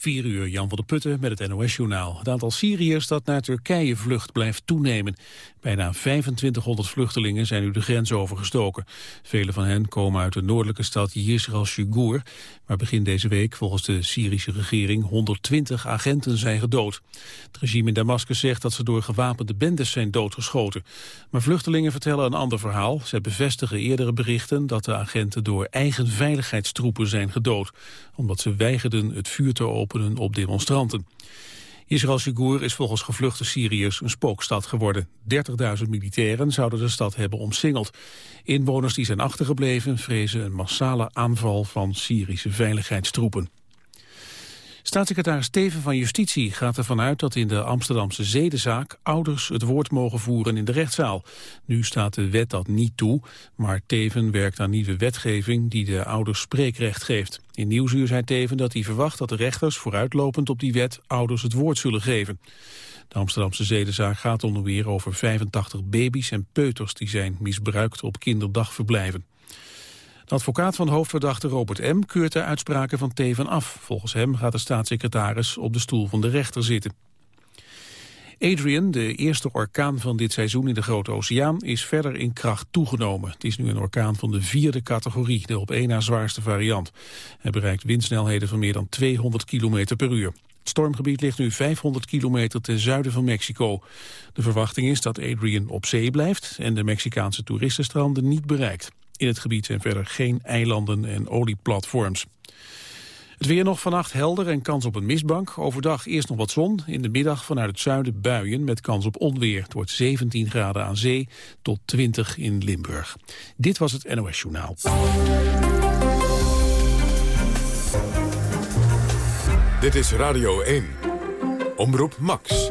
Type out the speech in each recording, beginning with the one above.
4 uur, Jan van der Putten met het NOS-journaal. Het aantal Syriërs dat naar Turkije vlucht blijft toenemen. Bijna 2500 vluchtelingen zijn nu de grens overgestoken. Vele van hen komen uit de noordelijke stad Yisr al-Shugur... waar begin deze week volgens de Syrische regering 120 agenten zijn gedood. Het regime in Damascus zegt dat ze door gewapende bendes zijn doodgeschoten. Maar vluchtelingen vertellen een ander verhaal. Zij bevestigen eerdere berichten dat de agenten door eigen veiligheidstroepen zijn gedood... omdat ze weigerden het vuur te openen op demonstranten. Israël Sigur is volgens gevluchte Syriërs een spookstad geworden. 30.000 militairen zouden de stad hebben omsingeld. Inwoners die zijn achtergebleven vrezen een massale aanval van Syrische veiligheidstroepen. Staatssecretaris Steven van Justitie gaat ervan uit dat in de Amsterdamse zedenzaak ouders het woord mogen voeren in de rechtszaal. Nu staat de wet dat niet toe, maar Teven werkt aan nieuwe wetgeving die de ouders spreekrecht geeft. In Nieuwsuur zei Teven dat hij verwacht dat de rechters vooruitlopend op die wet ouders het woord zullen geven. De Amsterdamse zedenzaak gaat onder meer over 85 baby's en peuters die zijn misbruikt op kinderdagverblijven. Advocaat van hoofdverdachte Robert M. keurt de uitspraken van Teven af. Volgens hem gaat de staatssecretaris op de stoel van de rechter zitten. Adrian, de eerste orkaan van dit seizoen in de Grote Oceaan, is verder in kracht toegenomen. Het is nu een orkaan van de vierde categorie, de op één na zwaarste variant. Hij bereikt windsnelheden van meer dan 200 km per uur. Het stormgebied ligt nu 500 kilometer ten zuiden van Mexico. De verwachting is dat Adrian op zee blijft en de Mexicaanse toeristenstranden niet bereikt. In het gebied zijn verder geen eilanden en olieplatforms. Het weer nog vannacht helder en kans op een mistbank. Overdag eerst nog wat zon. In de middag vanuit het zuiden buien met kans op onweer. Het wordt 17 graden aan zee tot 20 in Limburg. Dit was het NOS Journaal. Dit is Radio 1. Omroep Max.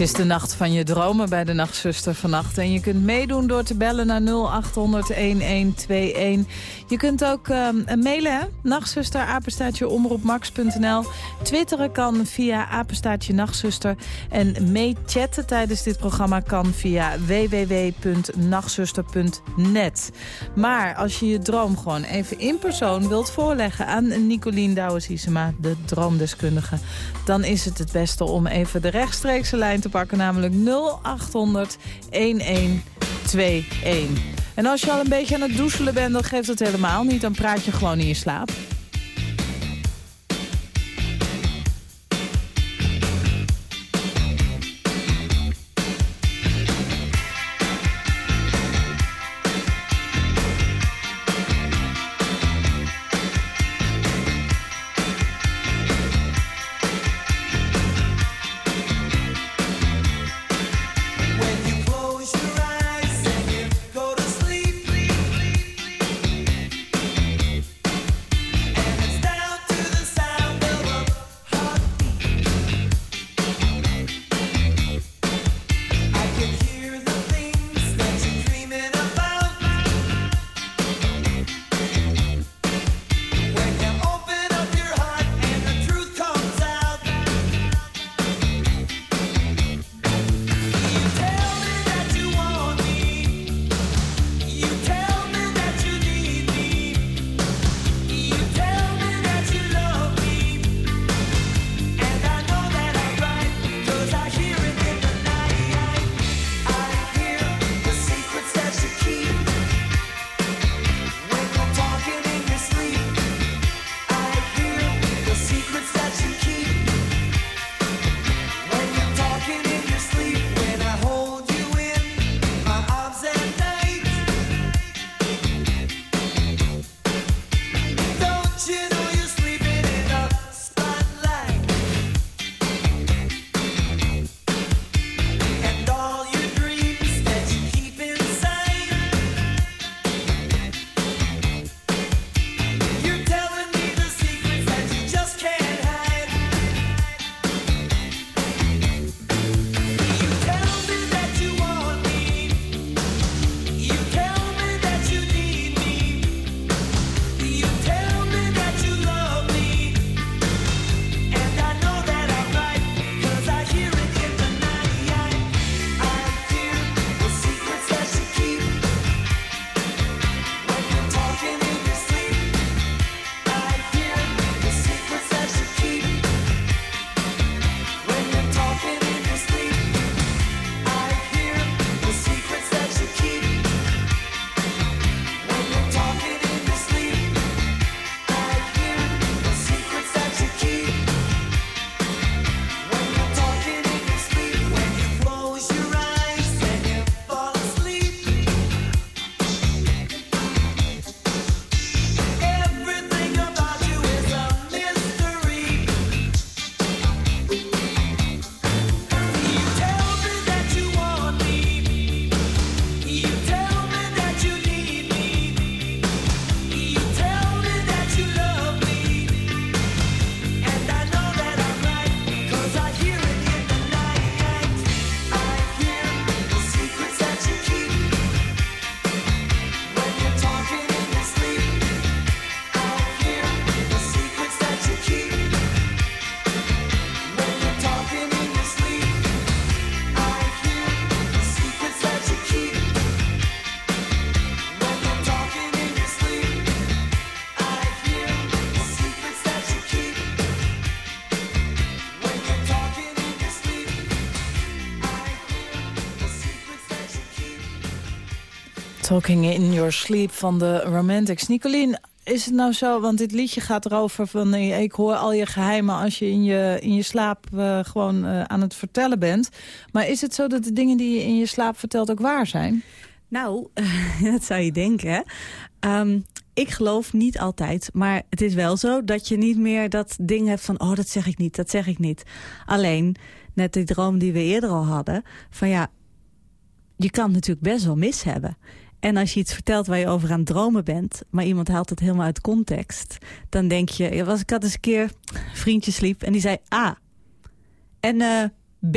Het is de nacht van je dromen bij de Nachtzuster vannacht. En je kunt meedoen door te bellen naar 0800-1121. Je kunt ook uh, mailen, hè? Nachtzuster. Twitteren kan via apenstaatje nachtzuster. En meechatten tijdens dit programma kan via www.nachtzuster.net. Maar als je je droom gewoon even in persoon wilt voorleggen... aan Nicolien Douwes-Isema, de droomdeskundige... dan is het het beste om even de rechtstreekse lijn te pakken. Namelijk 0800 1121. En als je al een beetje aan het doezelen bent, dan geeft het helemaal niet. Dan praat je gewoon in je slaap. Talking in Your Sleep van de Romantics. Nicolien, is het nou zo, want dit liedje gaat erover van... Eh, ik hoor al je geheimen als je in je, in je slaap uh, gewoon uh, aan het vertellen bent. Maar is het zo dat de dingen die je in je slaap vertelt ook waar zijn? Nou, dat zou je denken. Um, ik geloof niet altijd, maar het is wel zo dat je niet meer dat ding hebt van... oh, dat zeg ik niet, dat zeg ik niet. Alleen, net die droom die we eerder al hadden... van ja, je kan natuurlijk best wel mis hebben. En als je iets vertelt waar je over aan het dromen bent... maar iemand haalt het helemaal uit context... dan denk je... Was, ik had eens een keer een vriendje sliep en die zei A. En uh, B.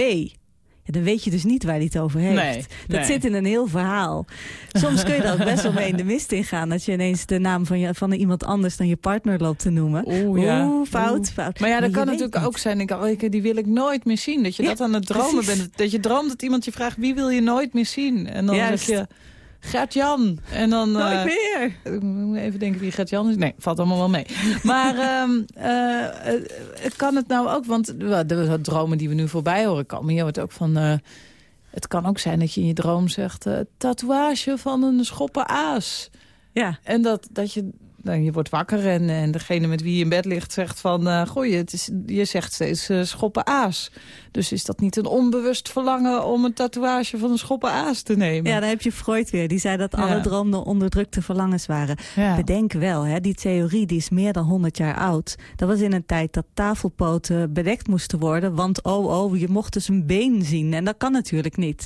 Ja, dan weet je dus niet waar hij het over heeft. Nee, dat nee. zit in een heel verhaal. Soms kun je ook best wel mee in de mist ingaan... als je ineens de naam van, je, van iemand anders dan je partner loopt te noemen. Oeh, ja. Oeh, fout, Oeh. fout. Maar ja, dat kan natuurlijk niet. ook zijn. Ik, oh, ik- die wil ik nooit meer zien. Dat je Ja, dat aan het dromen precies. bent. Dat je droomt dat iemand je vraagt, wie wil je nooit meer zien? En dan Juist. zeg je, Gert-Jan. En dan... Nooit eh, meer. Ik moet even denken wie Gert-Jan is. Nee, valt allemaal wel mee. Maar eh, kan het nou ook... Want de, de dromen die we nu voorbij horen komen... je wordt ook van... het kan ook zijn dat je in je droom zegt... tatoeage van een schoppen aas. Ja, En dat, dat je... Nou, je wordt wakker en, en degene met wie je in bed ligt zegt van... eh goeie, het is, je zegt steeds eh, schoppen aas. Dus is dat niet een onbewust verlangen om een tatoeage van een schoppen aas te nemen? ja, dan heb je Freud weer. Die zei dat Ja. alle dromen onderdrukte verlangens waren. Ja. Bedenk wel, hè, die theorie die is meer dan 100 jaar oud. Dat was in een tijd dat tafelpoten bedekt moesten worden. Want oh, oh, je mocht dus een been zien. En dat kan natuurlijk niet.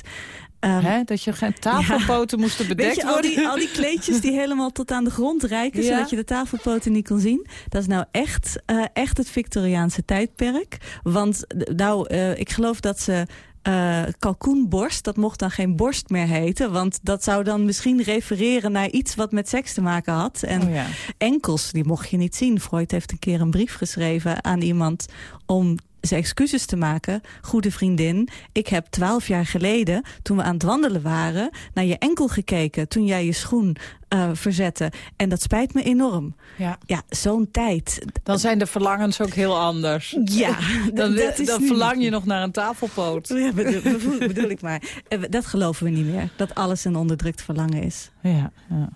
Ehm, Hè? Dat je geen tafelpoten moesten Weet bedekt je, al worden? die, al die kleedjes die helemaal tot aan de grond reiken... Ja. zodat je de tafelpoten niet kon zien. Dat is nou echt, eh, echt het Victoriaanse tijdperk. Want nou, eh, ik geloof dat ze... eh, kalkoenborst, dat mocht dan geen borst meer heten. Want dat zou dan misschien refereren naar iets wat met seks te maken had. En Oh ja. enkels, die mocht je niet zien. Freud heeft een keer een brief geschreven aan iemand om zijn excuses te maken. Goede vriendin, ik heb twaalf jaar geleden, toen we aan het wandelen waren... naar je enkel gekeken toen jij je schoen eh, verzette. En dat spijt me enorm. Ja. Ja, zo'n tijd. Dan zijn de verlangens ook heel anders. Ja, Dan, dat is dan verlang je nog naar een tafelpoot. Ja, bedoel, bedoel, bedoel ik maar. Eh, Dat geloven we niet meer. Dat alles een onderdrukt verlangen is. Ja, ja.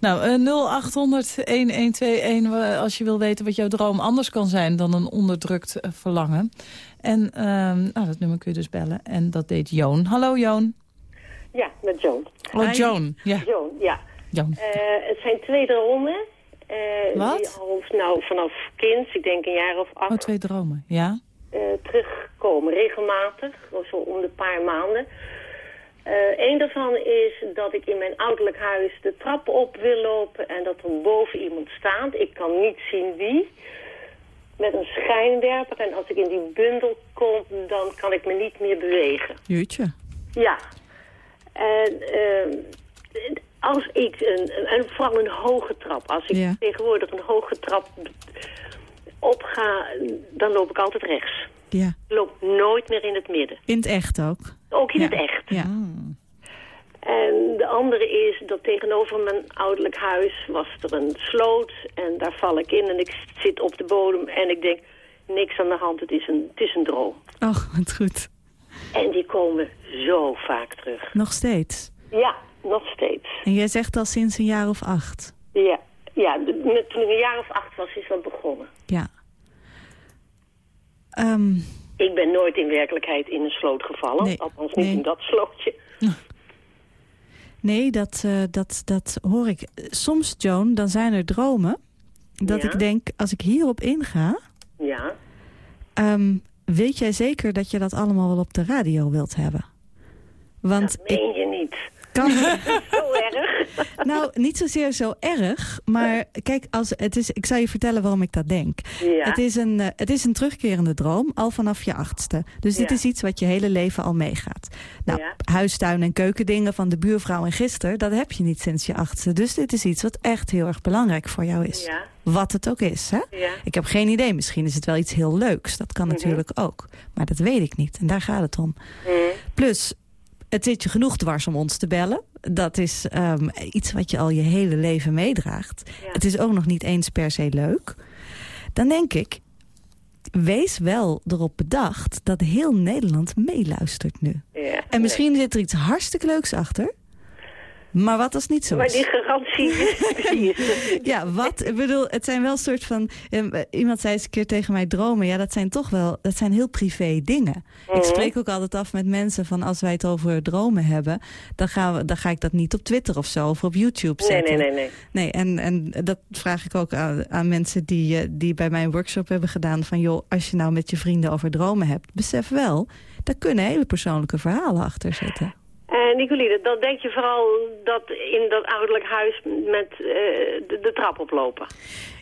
Nou, eh 0800-1121 wa- als je wil weten wat jouw droom anders kan zijn dan een onderdrukt eh, verlangen. En ehm, nou, dat nummer kun je dus bellen. En dat deed Joon. Hallo Joon. Ja, met Joan. Oh. Joan. Ja, Joan, ja. Joan. Eh, het zijn twee dromen. eh, Wat? Die al nou, vanaf kind, ik denk een jaar of Oh, acht, twee dromen. Ja? eh, terugkomen. Regelmatig, zo om de paar maanden. Eén daarvan is dat ik in mijn ouderlijk huis de trap op wil lopen... en dat er boven iemand staat. Ik kan niet zien wie. Met een schijnwerper. En als ik in die bundel kom, dan kan ik me niet meer bewegen. Jeetje. Ja. En ehm, als ik, een, een, en vooral een hoge trap, als ik Ja. tegenwoordig een hoge trap opga, dan loop ik altijd rechts. Ja, Ik loop nooit meer in het midden. in het echt ook. Ook in Ja. het echt. Ja. En de andere is dat tegenover mijn ouderlijk huis was er een sloot. En daar val ik in en ik zit op de bodem en ik denk, niks aan de hand, het is een, het is een droom. Oh, wat goed. En die komen zo vaak terug. Nog steeds. Ja, nog steeds. En jij zegt al sinds een jaar of acht. Ja, ja toen ik een jaar of acht was, is dat begonnen. Ja. Ehm, Ik ben nooit in werkelijkheid in een sloot gevallen. Nee, Althans niet nee. in dat slootje. nee, dat, eh, dat, dat hoor ik. Soms, Joan, dan zijn er dromen... dat Ja. ik denk, als ik hierop inga... Ja. ehm, weet jij zeker dat je dat allemaal wel op de radio wilt hebben? Want Dat ik meen je niet. kan... Zo erg. nou, niet zozeer zo erg, maar kijk, als, het is, ik zal je vertellen waarom ik dat denk. Ja. Het, is een, eh, het is een terugkerende droom, al vanaf je achtste. Dus dit Ja. is iets wat je hele leven al meegaat. Nou, Ja. huistuin- en keukendingen van de buurvrouw en gisteren... dat heb je niet sinds je achtste. Dus dit is iets wat echt heel erg belangrijk voor jou is. Ja. Wat het ook is, hè? Ja. Ik heb geen idee, misschien is het wel iets heel leuks. Dat kan natuurlijk ook. Maar dat weet ik niet en daar gaat het om. Hm. Plus, het zit je genoeg dwars om ons te bellen. Dat is ehm, iets wat je al je hele leven meedraagt. Ja. Het is ook nog niet eens per se leuk. Dan denk ik, wees wel erop bedacht dat heel Nederland meeluistert nu. Ja. En misschien zit er iets hartstikke leuks achter. Maar wat als niet zo Maar die garantie is. Ja, wat? Ik bedoel, het zijn wel soort van... eh, iemand zei eens een keer tegen mij dromen. Ja, dat zijn toch wel... Dat zijn heel privé dingen. Mhm. Ik spreek ook altijd af met mensen van... als wij het over dromen hebben... dan, gaan we, dan ga ik dat niet op Twitter of zo... of op YouTube Nee, zetten. nee, nee, nee. Nee, en, en dat vraag ik ook aan, aan mensen die, eh, die bij mij een workshop hebben gedaan. Van joh, als je nou met je vrienden over dromen hebt, besef wel, daar kunnen hele persoonlijke verhalen achter zitten. En Nicoline, dan denk je vooral dat in dat ouderlijk huis met eh, de, de trap oplopen.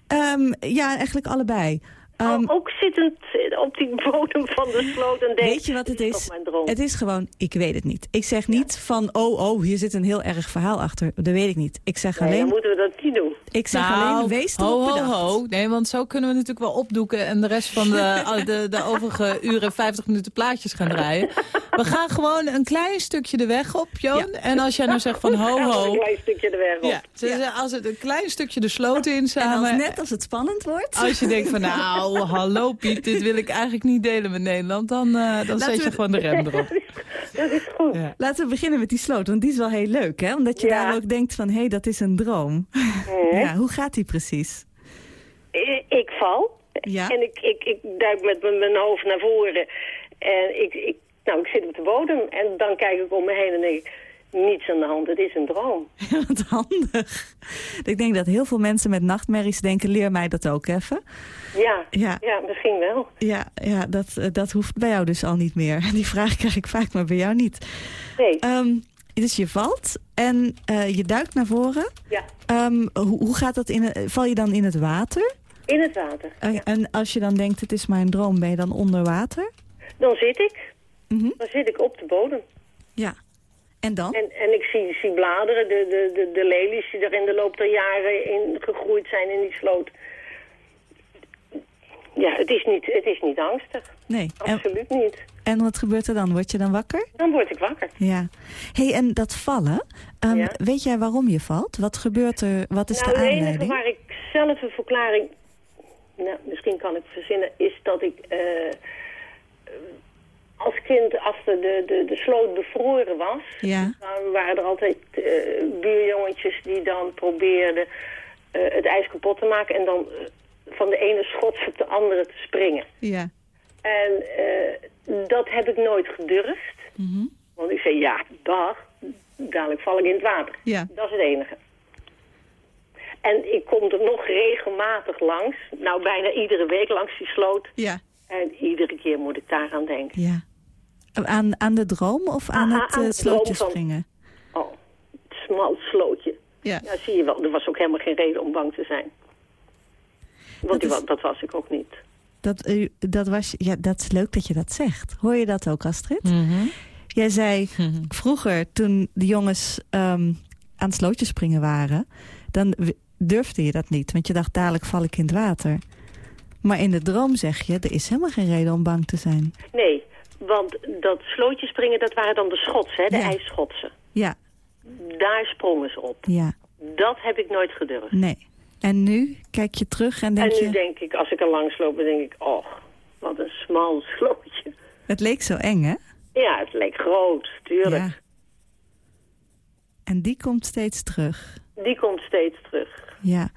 Ehm, ja, eigenlijk allebei. Ehm, ook zittend op die bodem van de sloot en denk Weet je wat het is? toch mijn droom. Het is gewoon, ik weet het niet. Ik zeg niet van, oh, oh, hier zit een heel erg verhaal achter. Dat weet ik niet. Ik zeg Nee, dan alleen, moeten we dat niet doen. ik zeg Nou, alleen wees ho, erop ho, bedacht. ho. Nee, want zo kunnen we natuurlijk wel opdoeken... en de rest van de, de, de overige uren 50 minuten plaatjes gaan draaien. We gaan gewoon een klein stukje de weg op, Joon. En als jij nou zegt van ho, ho... een klein stukje de weg op. Ja, zeggen, als het een klein stukje de sloot in En samen... als, net als het spannend wordt... Als je denkt van nou, hallo Piet, dit wil ik eigenlijk niet delen met Nederland. Dan, eh, dan zet je we- gewoon de rem erop. Dat is goed. Ja. Laten we beginnen met die sloot, want die is wel heel leuk, hè? Omdat je Ja. daar ook denkt van, hé, hey, dat is een droom. Ja, hoe gaat die precies? I- Ik val. Ja. En ik, ik, ik duik met mijn- mijn hoofd naar voren. En ik, ik, nou, ik zit op de bodem. En dan kijk ik om me heen en denk ik... Niets aan de hand, het is een droom. Wat handig. Ik denk dat heel veel mensen met nachtmerries denken, leer mij dat ook even. Ja, Ja. ja. misschien wel. Ja, ja dat, eh, dat hoeft bij jou dus al niet meer. Die vraag krijg ik vaak, maar bij jou niet. Nee, Ehm, dus je valt en eh, je duikt naar voren. ja, Ehm, hoe, hoe gaat dat? In, val je dan in het water? in het water. Eh, Ja. En als je dan denkt, het is een droom, ben je dan onder water? Dan zit ik. Mhm. Dan zit ik op de bodem. Ja. En dan? En, en ik zie, zie bladeren, de, de, de, de lelies die er in de loop der jaren in gegroeid zijn in die sloot. Ja, het is niet, het is niet angstig. Nee. En, Absoluut niet. en wat gebeurt er dan? Word je dan wakker? Dan word ik wakker. Ja. hey, en dat vallen, ehm, Ja. weet jij waarom je valt? Wat gebeurt er? Wat is nou, de het enige aanleiding? waar ik zelf een verklaring... Nou, misschien kan ik verzinnen, is dat ik... eh, als kind, als de, de, de, de sloot bevroren was... Ja. Dan waren er altijd eh, buurjongetjes die dan probeerden eh, het ijs kapot te maken... en dan eh, van de ene schot op de andere te springen. Ja. En dat heb ik nooit gedurfd. Mhm. Want ik zei, ja, dag, dadelijk val ik in het water. Ja. Dat is het enige. En ik kom er nog regelmatig langs. Nou, bijna iedere week langs die sloot. Ja. En iedere keer moet ik daaraan denken. Ja. Aan, aan de droom of aan Ah, het aan eh, slootje van- springen? Oh, het smal slootje. Ja. Ja, zie je wel. Er was ook helemaal geen reden om bang te zijn. Want is- wa- dat was ik ook niet. Dat, eh, dat, was, ja, dat is leuk dat je dat zegt. Hoor je dat ook, Astrid? Mhm. Jij zei vroeger, toen de jongens ehm, aan het slootje springen waren... dan durfde je dat niet, want je dacht dadelijk val ik in het water. Maar in de droom zeg je, er is helemaal geen reden om bang te zijn. Nee, want dat slootje springen, dat waren dan de schotsen, hè, de Ja. ijsschotsen. Ja, Daar sprongen ze op. ja, Dat heb ik nooit gedurfd. nee. En nu kijk je terug en denk en nu je... denk ik, als ik er langs loop, dan denk ik, och, wat een smal slootje. Het leek zo eng, hè? Ja, het leek groot, tuurlijk. Ja. En die komt steeds terug. Die komt steeds terug. Ja.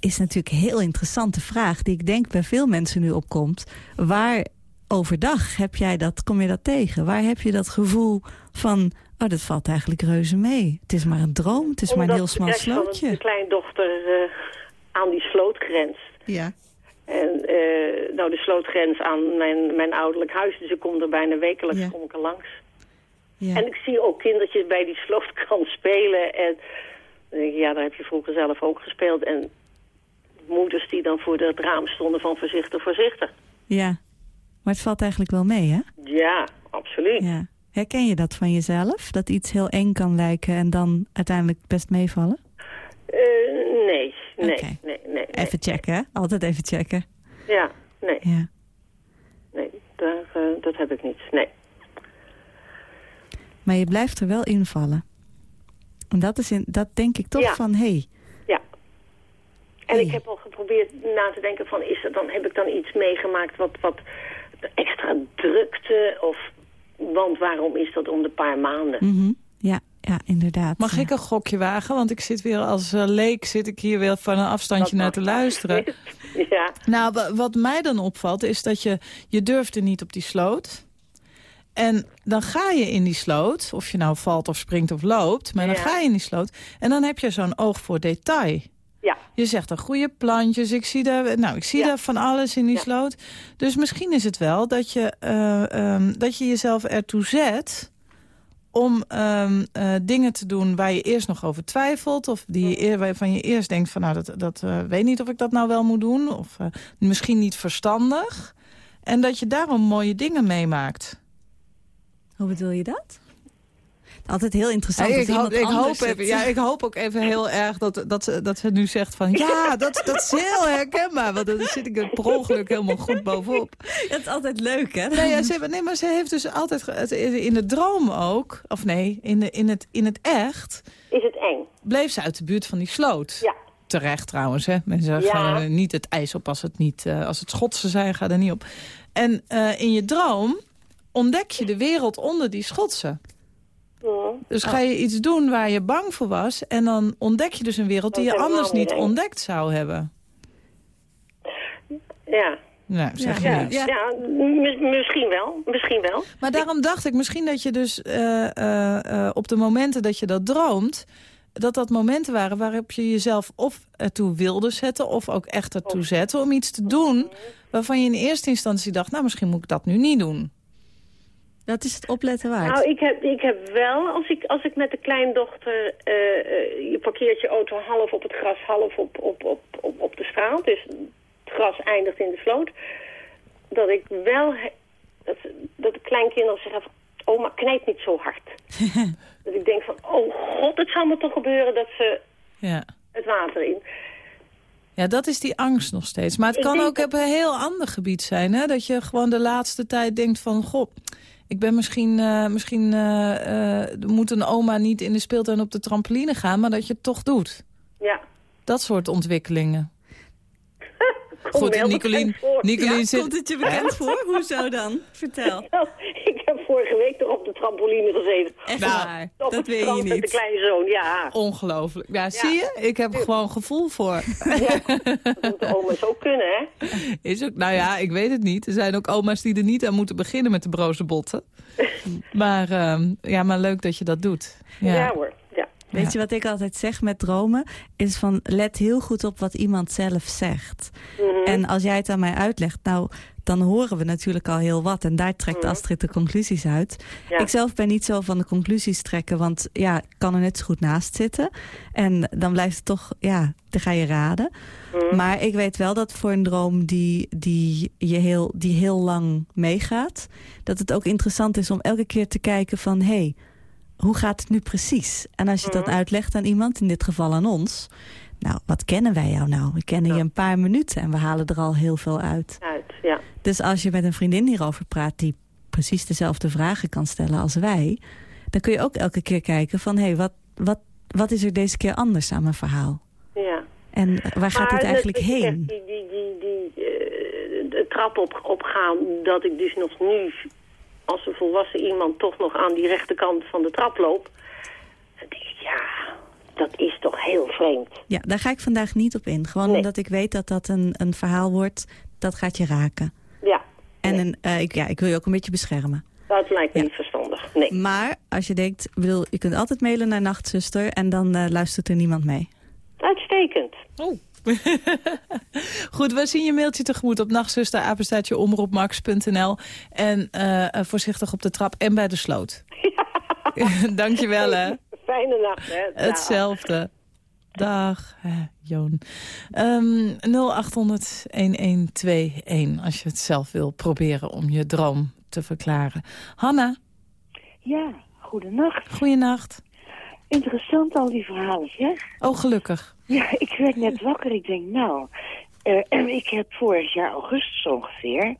Is natuurlijk een heel interessante vraag die ik denk bij veel mensen nu opkomt. Waar overdag heb jij dat, kom je dat tegen? Waar heb je dat gevoel van, oh dat valt eigenlijk reuze mee. Het is maar een droom, het is maar een heel smal slootje. de kleindochter eh, aan die sloot grenst. Ja. En eh, nou, de slootgrens aan mijn, mijn ouderlijk huis, dus ik kom er bijna wekelijks Ja. kom ik er langs. Ja. En ik zie ook kindertjes bij die slootkant spelen. En ja, daar heb je vroeger zelf ook gespeeld. En moeders die dan voor het raam stonden van voorzichtig, voorzichtig. ja. Maar het valt eigenlijk wel mee, hè? Ja, absoluut. Ja. Herken je dat van jezelf? Dat iets heel eng kan lijken en dan uiteindelijk best meevallen? Eh, nee, nee, nee, nee, nee. Even checken, hè? Altijd even checken. Ja, nee, Ja. nee, daar, eh, dat heb ik niet. Nee. Maar je blijft er wel invallen. En dat, is in, dat denk ik toch Ja. van, hé, hey, Ja. En Hey. ik heb al geprobeerd na te denken van, is er dan, heb ik dan iets meegemaakt wat, wat extra drukte? Of, want waarom is dat om de paar maanden? mhm, ja, ja, Ja, inderdaad. Mag ik een gokje wagen? Want ik zit weer als uh, leek zit ik hier weer van een afstandje naar te luisteren. ja. Nou, wat mij dan opvalt is dat je, je durfde niet op die sloot. En dan ga je in die sloot, of je nou valt of springt of loopt... maar dan ga je in die sloot en dan heb je zo'n oog voor detail. Je zegt een goede plantjes, ik zie daar, nou, ik zie ja. daar van alles in die sloot. Dus misschien is het wel dat je, uh, um, dat je jezelf ertoe zet om um, uh, dingen te doen waar je eerst nog over twijfelt... of die je, waarvan je eerst denkt van nou, dat, dat uh, weet niet of ik dat nou wel moet doen... of uh, misschien niet verstandig. En dat je daarom mooie dingen meemaakt. Hoe bedoel je dat? Altijd heel interessant. Ja, ik, hoop, ik, hoop even, ja, ik hoop ook even heel erg dat, dat, ze, dat ze nu zegt van... ja, dat, dat is heel herkenbaar. Want dan zit ik er per ongeluk helemaal goed bovenop. Dat is altijd leuk, hè? Nee, ja, ze, nee maar ze heeft dus altijd... In de droom ook, of nee, in, de, in, het, in het echt... Is het eng? Bleef ze uit de buurt van die sloot. Ja. Terecht trouwens, hè. Mensen Ja. gaan niet het ijs op als het, niet, uh, als het Schotse zijn. Ga er niet op. En uh, in je droom ontdek je de wereld onder die Schotse. Dus ga je iets doen waar je bang voor was... en dan ontdek je dus een wereld die je anders niet ontdekt zou hebben. Ja. Nou, zeg je ja, ja. ja misschien wel. Misschien wel. Maar daarom dacht ik misschien dat je dus uh, uh, uh, op de momenten dat je dat droomt... dat dat momenten waren waarop je jezelf of ertoe wilde zetten... of ook echt ertoe zetten om iets te doen... waarvan je in eerste instantie dacht... nou, misschien moet ik dat nu niet doen. Dat is het opletten waard. Nou, ik heb, ik heb wel, als ik, als ik met de kleindochter... Uh, uh, je parkeert je auto half op het gras, half op, op, op, op, op de straat. Dus het gras eindigt in de sloot. Dat ik wel... Dat, dat de kleinkinderen zeggen van... Oma, knijp niet zo hard. dat ik denk van, oh god, het zou me toch gebeuren dat ze ja. het water in... Ja, dat is die angst nog steeds. Maar het ik kan ook dat... op een heel ander gebied zijn. Hè? Dat je gewoon de laatste tijd denkt van... Goh, ik ben misschien... Uh, misschien uh, uh, moet een oma niet in de speeltuin op de trampoline gaan... maar dat je het toch doet. Ja. Dat soort ontwikkelingen. Goed, Nicolien, Nicolien ja, zit... Komt het je bekend voor? Hoezo dan? Vertel. Nou, ik heb vorige week toch op trampoline gezeten. Echt nou, waar? Op dat weet je niet. met de kleinzoon, ja. Ongelooflijk. Ja, ja, zie je? Ik heb er gewoon gevoel voor. Ja, dat moeten oma's ook kunnen, hè? Is ook, nou ja, ik weet het niet. Er zijn ook oma's die er niet aan moeten beginnen met de broze botten. maar, um, ja, maar leuk dat je dat doet. Ja, ja hoor. Ja. Weet ja. je wat ik altijd zeg met dromen? Is van let heel goed op wat iemand zelf zegt. Mm -hmm. En als jij het aan mij uitlegt, nou, dan horen we natuurlijk al heel wat. En daar trekt -hmm. Astrid de conclusies uit. Ja. Ik zelf ben niet zo van de conclusies trekken, want ja, ik kan er net zo goed naast zitten. En dan blijft het toch, ja, dan ga je raden. Mm -hmm. Maar ik weet wel dat voor een droom die, die, je heel, die heel lang meegaat... dat het ook interessant is om elke keer te kijken van... hé, hey, hoe gaat het nu precies? En als je dat uitlegt aan iemand, in dit geval aan ons... nou, wat kennen wij jou nou? We kennen ja. je een paar minuten en we halen er al heel veel uit. Uit, ja. Dus als je met een vriendin hierover praat... die precies dezelfde vragen kan stellen als wij... dan kun je ook elke keer kijken van... hé, hey, wat, wat, wat is er deze keer anders aan mijn verhaal? Ja. En waar gaat maar dit eigenlijk het, heen? Die, die, die, die uh, de trap op, opgaan, dat ik dus nog nu als een volwassen iemand toch nog aan die rechterkant van de trap loopt. Dan denk ik, ja, dat is toch heel vreemd. Ja, daar ga ik vandaag niet op in. Gewoon nee. omdat ik weet dat dat een, een verhaal wordt, dat gaat je raken. En nee. een, uh, ik, ja, ik wil je ook een beetje beschermen. Dat lijkt me ja. niet verstandig, nee. Maar als je denkt, bedoel, je kunt altijd mailen naar Nachtzuster en dan uh, luistert er niemand mee. Uitstekend. Oh. Goed, we zien je mailtje tegemoet op nachtzuster, omroepmax.nl. En uh, voorzichtig op de trap en bij de sloot. Ja. Dankjewel, hè. Fijne nacht, hè. Hetzelfde. Dag, hè, Joon. Um, 0800-1121 als je het zelf wil proberen om je droom te verklaren. Hanna? Ja, goedenacht. Goedenacht. Interessant al die verhalen, zeg. Oh, gelukkig. Ja, ik werd net wakker. Ik denk, nou, uh, ik heb vorig jaar augustus ongeveer...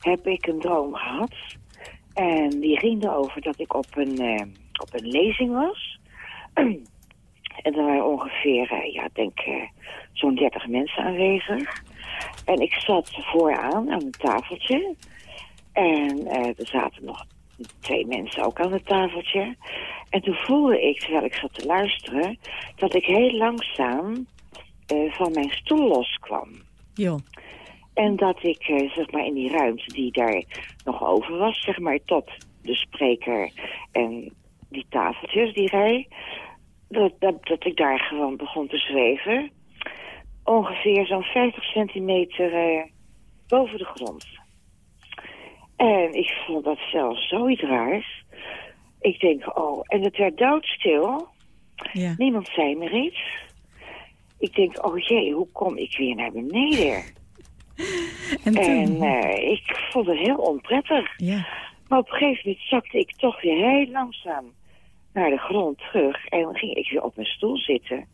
heb ik een droom gehad. En die ging erover dat ik op een, uh, op een lezing was. en er waren ongeveer, uh, ja, denk zo'n 30 mensen aanwezig. En ik zat vooraan aan een tafeltje. En er zaten nog twee mensen ook aan het tafeltje. En toen voelde ik, terwijl ik zat te luisteren, dat ik heel langzaam eh, van mijn stoel loskwam. Joh. En dat ik, eh, zeg maar, in die ruimte die daar nog over was, zeg maar, tot de spreker en die tafeltjes, die rij, dat, dat, dat ik daar gewoon begon te zweven. Ongeveer zo'n 50 centimeter eh, boven de grond. En ik vond dat zelf zoiets raars. Ik denk, oh, en het werd doodstil. Ja. Niemand zei me iets. Ik denk, oh jee, hoe kom ik weer naar beneden? En toen? En eh, ik vond het heel onprettig. ja. Maar op een gegeven moment zakte ik toch weer heel langzaam naar de grond terug. En dan ging ik weer op mijn stoel zitten.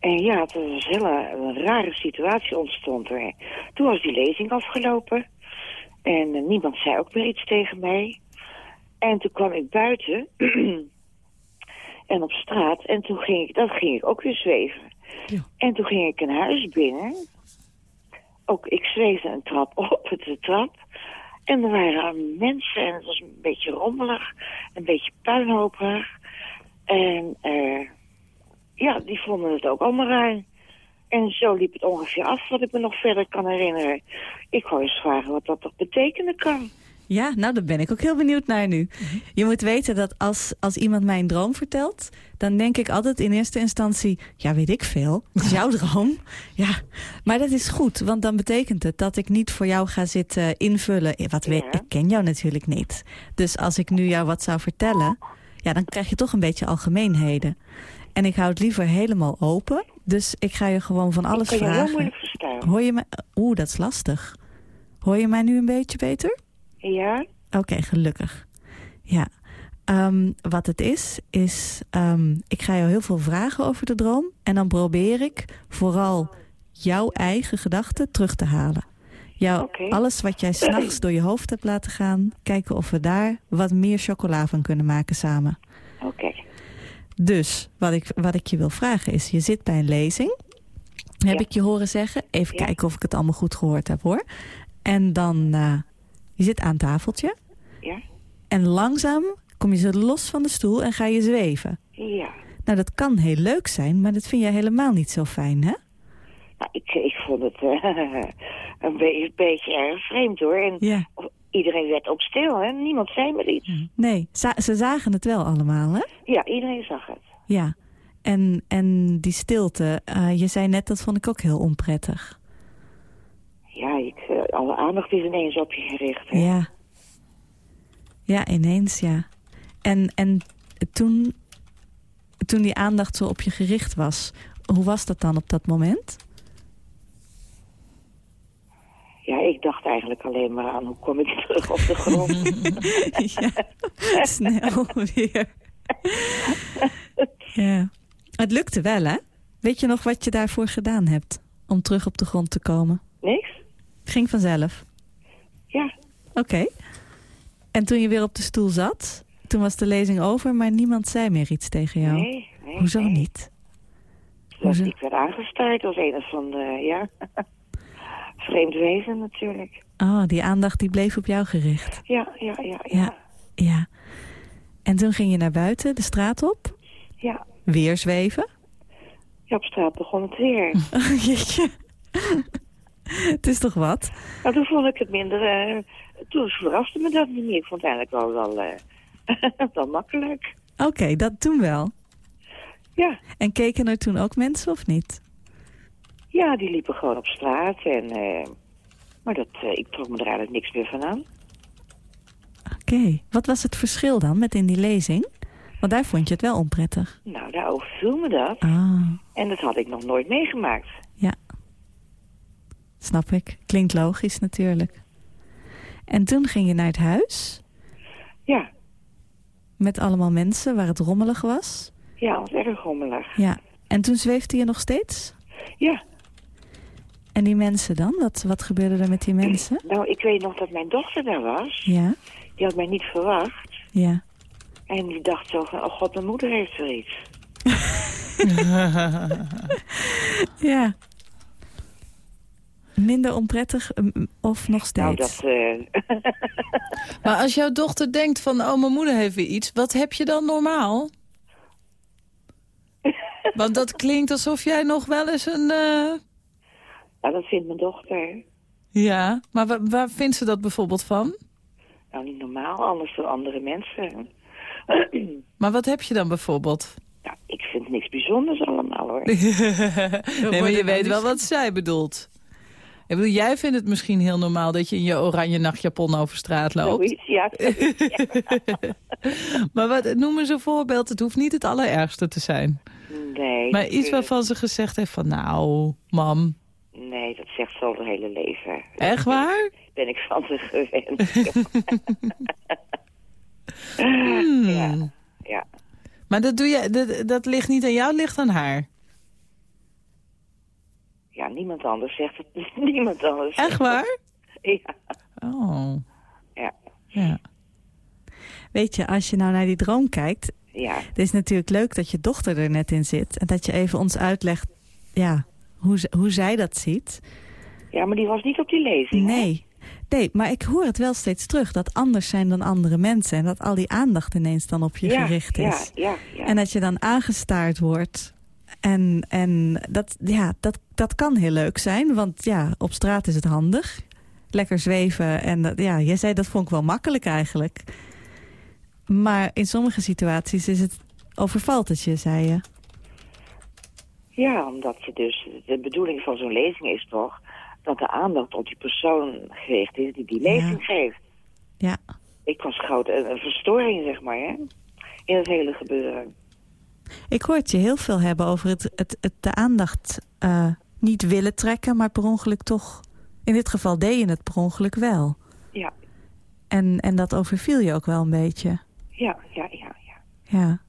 En ja, het was een hele een rare situatie ontstond er. Toen was die lezing afgelopen. En niemand zei ook meer iets tegen mij. En toen kwam ik buiten. en op straat. En toen ging ik, dan ging ik ook weer zweven. Ja. En toen ging ik een huis binnen. Ook, ik zweefde een trap op, de trap. En er waren mensen en het was een beetje rommelig, een beetje puinhoperig. En eh, ja, die vonden het ook allemaal raar. En zo liep het ongeveer af, wat ik me nog verder kan herinneren. Ik wou eens vragen wat dat toch betekenen kan. Ja, nou, daar ben ik ook heel benieuwd naar nu. Je moet weten dat als, als iemand mij een droom vertelt... dan denk ik altijd in eerste instantie... ja, weet ik veel, het is jouw droom. Ja, maar dat is goed, want dan betekent het... dat ik niet voor jou ga zitten invullen. Wat weet, ik ken jou natuurlijk niet. Dus als ik nu jou wat zou vertellen... ja, dan krijg je toch een beetje algemeenheden. En ik hou het liever helemaal open. Dus ik ga je gewoon van alles ik kan je heel vragen. moeilijk verstaan. Hoor je me... Oeh, dat is lastig. Hoor je mij nu een beetje beter? Ja? Oké, gelukkig. Ja. Ehm, wat het is, is... ehm, ik ga jou heel veel vragen over de droom. En dan probeer ik vooral jouw eigen gedachten terug te halen. Oké. Alles wat jij s'nachts door je hoofd hebt laten gaan... kijken of we daar wat meer chocola van kunnen maken samen. Oké. Dus wat ik, wat ik je wil vragen is... je zit bij een lezing. Heb Ja. ik je horen zeggen. Even Ja. kijken of ik het allemaal goed gehoord heb, hoor. En dan... eh, je zit aan tafeltje. Ja? En langzaam kom je zo los van de stoel en ga je zweven. Ja. Nou, dat kan heel leuk zijn, maar dat vind jij helemaal niet zo fijn, hè? Nou, ik, ik vond het eh, een be- beetje erg vreemd hoor. En Ja. iedereen werd ook stil, hè? Niemand zei me iets. Nee, za- ze zagen het wel allemaal, hè? Ja, iedereen zag het. Ja. En, en die stilte, eh, je zei net, dat vond ik ook heel onprettig. Alle aandacht is ineens op je gericht. Hè? Ja. Ja, ineens, ja. En, en toen, toen die aandacht zo op je gericht was, hoe was dat dan op dat moment? Ja, ik dacht eigenlijk alleen maar aan hoe kom ik terug op de grond. ja, snel weer. ja. Het lukte wel, hè? Weet je nog wat je daarvoor gedaan hebt? Om terug op de grond te komen? Niks? Ging vanzelf. Ja. Oké. En toen je weer op de stoel zat, toen was de lezing over, maar niemand zei meer iets tegen jou. Nee, nee. Hoezo nee. niet? Hoezo? ik werd aangestaard als een of van de, ja, vreemd wezen natuurlijk. Oh, die aandacht die bleef op jou gericht. Ja, ja, ja, ja. Ja. Ja. En toen ging je naar buiten, de straat op, Ja, weer zweven. ja op straat begon het weer. Oh, jeetje. Het is toch wat? Nou, toen vond ik het minder... eh, toen verraste me dat niet meer. Ik vond het eigenlijk wel wel, eh, wel makkelijk. Oké, dat toen wel. Ja. En keken er toen ook mensen of niet? ja, die liepen gewoon op straat. En, eh, maar dat, ik trok me er eigenlijk niks meer van aan. Oké. Wat was het verschil dan met in die lezing? Want daar vond je het wel onprettig. Nou, daar overviel me dat. Ah, En dat had ik nog nooit meegemaakt. Snap ik. Klinkt logisch natuurlijk. En toen ging je naar het huis Ja, met allemaal mensen waar het rommelig was. ja, het was erg rommelig. Ja. En toen zweefde je nog steeds? Ja, En die mensen dan? Wat, wat gebeurde er met die mensen? nou, ik weet nog dat mijn dochter daar was. Ja, Die had mij niet verwacht. ja. En die dacht zo van, oh god, mijn moeder heeft er iets. Ja. Minder onprettig mm, of nog steeds? Nou, dat... eh, Maar als jouw dochter denkt van, oh, mijn moeder heeft weer iets... wat heb je dan normaal? Want dat klinkt alsof jij nog wel eens een... eh, nou, dat vindt mijn dochter. Ja, maar wa- waar vindt ze dat bijvoorbeeld van? Nou, niet normaal, anders dan andere mensen. Maar wat heb je dan bijvoorbeeld? nou, ik vind niks bijzonders allemaal, hoor. nee, maar je weet wel wat zij bedoelt. Ik bedoel, jij vindt het misschien heel normaal dat je in je oranje nachtjapon over straat loopt. Zoiets, ja. Maar wat, noem eens een voorbeeld. Het hoeft niet het allerergste te zijn. Nee. Maar iets waarvan ze gezegd heeft van... Nou, mam, Nee, dat zegt ze al het hele leven. echt waar? Ben ik van ze gewend. Hmm. Ja, ja. Maar dat, doe je, dat, dat ligt niet aan jou, het ligt aan haar. Ja, niemand anders zegt het. Niemand anders. Echt waar? Ja. Oh, Ja. ja. Weet je, als je nou naar die droom kijkt... Ja. Het is natuurlijk leuk dat je dochter er net in zit. En dat je even ons uitlegt ja, hoe, hoe zij dat ziet. ja, maar die was niet op die lezing. hè? Nee. Nee, maar ik hoor het wel steeds terug. Dat anders zijn dan andere mensen. En dat al die aandacht ineens dan op je ja, gericht is. Ja, ja, ja. En dat je dan aangestaard wordt. En, en dat, ja, dat, dat kan heel leuk zijn. Want ja, op straat is het handig. Lekker zweven. En dat, ja, jij zei dat vond ik wel makkelijk eigenlijk. Maar in sommige situaties is het overvalt het je, zei je. Ja, omdat je dus... De bedoeling van zo'n lezing is toch... dat de aandacht op die persoon gericht is die die lezing geeft. Ja. Ik was groot een, een verstoring, zeg maar, hè? In het hele gebeuren. Ik hoor het je heel veel hebben over het, het, het de aandacht eh, niet willen trekken, maar per ongeluk toch. In dit geval deed je het per ongeluk wel. Ja, En, en dat overviel je ook wel een beetje. ja, ja, ja, ja. Ja,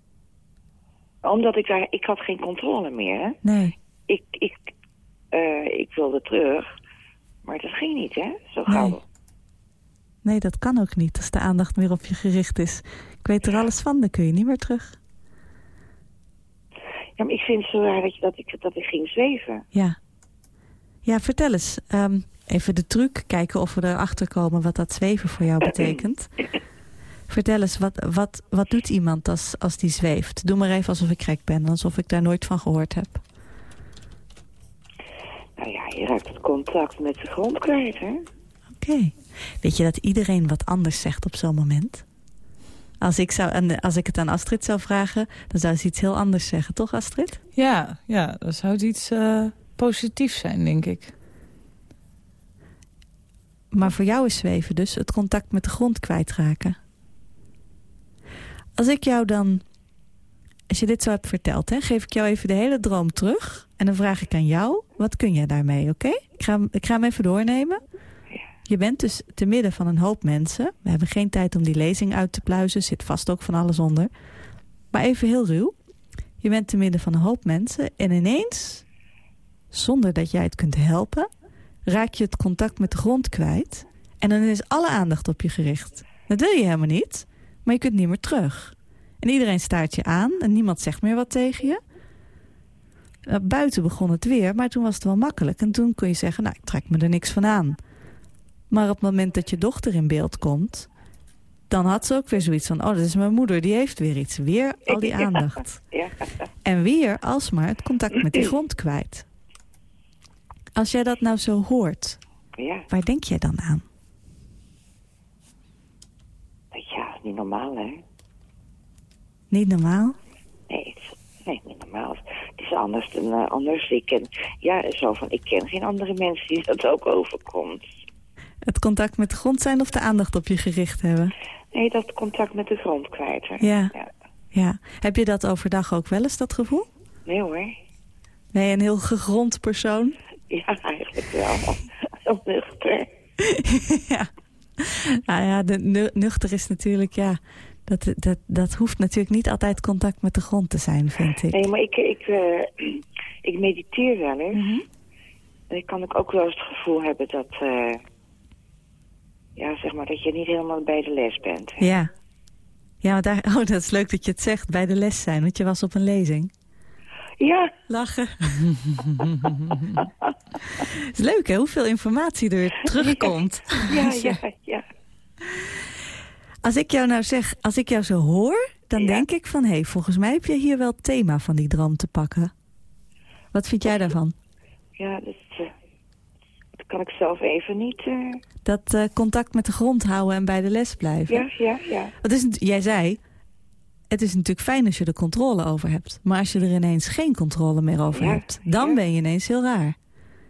Omdat ik daar... Ik had geen controle meer, hè? nee. Ik, ik, eh, ik wilde terug, maar dat ging niet, hè? Zo gauw. Nee. Nee, dat kan ook niet als de aandacht meer op je gericht is. Ik weet er alles van, dan kun je niet meer terug. Ja, maar ik vind het zo raar dat, je, dat, ik, dat ik ging zweven. Ja. Ja, vertel eens. ehm, even de truc, kijken of we erachter komen wat dat zweven voor jou betekent. Vertel eens, wat, wat, wat doet iemand als, als die zweeft? Doe maar even alsof ik gek ben, alsof ik daar nooit van gehoord heb. Nou ja, je raakt het contact met de grond kwijt, hè? Oké. Weet je dat iedereen wat anders zegt op zo'n moment? Als ik, zou, en als ik het aan Astrid zou vragen, dan zou ze iets heel anders zeggen. Toch, Astrid? Ja, ja, dat zou iets eh, positiefs zijn, denk ik. Maar voor jou is zweven dus het contact met de grond kwijtraken. Als ik jou dan... Als je dit zo hebt verteld, hè, geef ik jou even de hele droom terug. En dan vraag ik aan jou, wat kun jij daarmee, oké? Ik, ga, ik ga hem even doornemen. Je bent dus te midden van een hoop mensen. We hebben geen tijd om die lezing uit te pluizen. Zit vast ook van alles onder. Maar even heel ruw. Je bent te midden van een hoop mensen. En ineens, zonder dat jij het kunt helpen raak je het contact met de grond kwijt. En dan is alle aandacht op je gericht. Dat wil je helemaal niet, maar je kunt niet meer terug. En iedereen staart je aan en niemand zegt meer wat tegen je. Uh, buiten begon het weer, maar toen was het wel makkelijk. En toen kon je zeggen, nou, ik trek me er niks van aan. Maar op het moment dat je dochter in beeld komt... dan had ze ook weer zoiets van... oh, dat is mijn moeder, die heeft weer iets. Weer al die aandacht. Ja. En weer alsmaar het contact met die grond kwijt. Als jij dat nou zo hoort, Ja, waar denk jij dan aan? ja, niet normaal, hè? Niet normaal? Nee, het is, nee, niet normaal. Het is anders dan eh, anders. Ik ken, ja, zo van, ik ken geen andere mensen die dat ook overkomt. Het contact met de grond zijn of de aandacht op je gericht hebben? Nee, dat contact met de grond kwijt? Ja. ja. Ja. Heb je dat overdag ook wel eens, dat gevoel? Nee hoor. Je een heel gegrond persoon? Ja, eigenlijk wel. Zo nuchter. ja. Nou ja, de nu- nuchter is natuurlijk, ja... Dat, dat, dat hoeft natuurlijk niet altijd contact met de grond te zijn, vind ik. Nee, maar ik, ik, eh, ik mediteer wel eens. Mhm. En ik kan ook, ook wel eens het gevoel hebben dat... eh, ja, zeg maar, dat je niet helemaal bij de les bent. hè. Ja. Ja, maar daar, oh, dat is leuk dat je het zegt, bij de les zijn, want je was op een lezing. Ja, Lachen. is leuk, hè? Hoeveel informatie er terugkomt. ja, ja, ja. Als ik jou nou zeg, als ik jou zo hoor, dan Ja. denk ik van... hé, hey, volgens mij heb je hier wel het thema van die droom te pakken. Wat vind jij daarvan? Ja, dat, eh, dat kan ik zelf even niet... eh, Dat eh, contact met de grond houden en bij de les blijven. Ja, ja, ja. Wat is, jij zei, het is natuurlijk fijn als je er controle over hebt. Maar als je er ineens geen controle meer over Ja, hebt... dan ja. ben je ineens heel raar.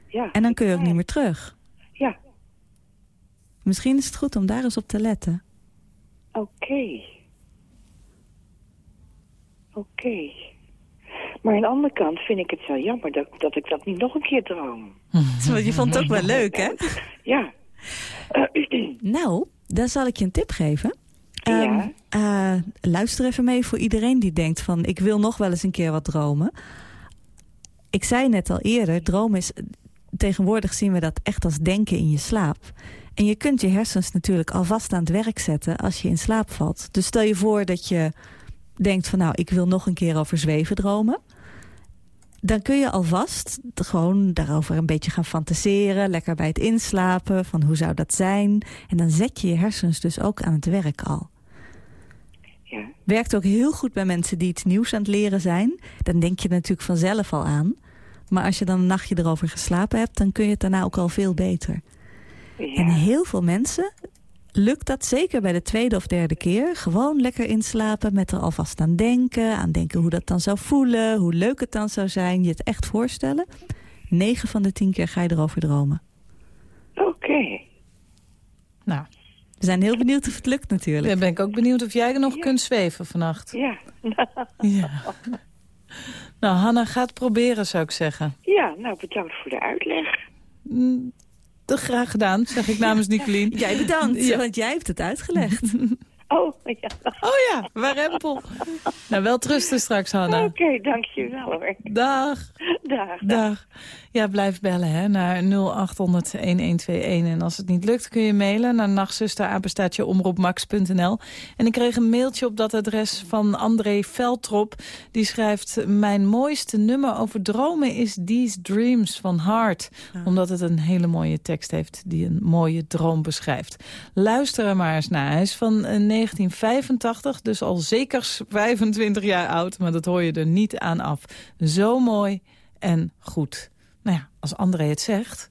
ja. En dan kun je ook niet meer terug. Ja, Misschien is het goed om daar eens op te letten. oké. Oké. Maar aan de andere kant vind ik het wel jammer dat, dat ik dat niet nog een keer droom. Want je vond het ook wel leuk, hè? Ja. Nou, dan zal ik je een tip geven. Ja. Ehm, eh, luister even mee voor iedereen die denkt van... ik wil nog wel eens een keer wat dromen. Ik zei net al eerder, dromen is... tegenwoordig zien we dat echt als denken in je slaap. En je kunt je hersens natuurlijk alvast aan het werk zetten... als je in slaap valt. Dus stel je voor dat je denkt van... nou, ik wil nog een keer over zweven dromen dan kun je alvast gewoon daarover een beetje gaan fantaseren. Lekker bij het inslapen, van hoe zou dat zijn. En dan zet je je hersens dus ook aan het werk al. Ja. Werkt ook heel goed bij mensen die iets nieuws aan het leren zijn. Dan denk je natuurlijk vanzelf al aan. Maar als je dan een nachtje erover geslapen hebt... dan kun je het daarna ook al veel beter. En heel veel mensen lukt dat zeker bij de tweede of derde keer. Gewoon lekker inslapen met er alvast aan denken. Aan denken hoe dat dan zou voelen. Hoe leuk het dan zou zijn. Je het echt voorstellen. 9 van de 10 keer ga je erover dromen. Oké. Nou, We zijn heel benieuwd of het lukt natuurlijk. dan ben ik ook benieuwd of jij er nog kunt zweven vannacht. Ja. Ja. Nou, Hanna, ga het proberen, zou ik zeggen. ja, nou bedankt voor de uitleg. Graag gedaan, zeg ik namens Nicolien. Jij bedankt, want jij hebt het uitgelegd. Oh, ja. Oh ja, warempel. Nou, wel trusten straks, Hanna. Oké, dankjewel hoor. Dag. Dag. Dag. Ja, blijf bellen hè, naar 0800-1121. En als het niet lukt kun je mailen naar nachtzusterapenstaatjeomroepmax.nl. En ik kreeg een mailtje op dat adres van André Veltrop. Die schrijft, mijn mooiste nummer over dromen is These Dreams van Heart. Omdat het een hele mooie tekst heeft die een mooie droom beschrijft. Luister er maar eens naar. Hij is van eh, 1985, dus al zeker 25 jaar oud. Maar dat hoor je er niet aan af. Zo mooi en goed. Nou ja, als André het zegt...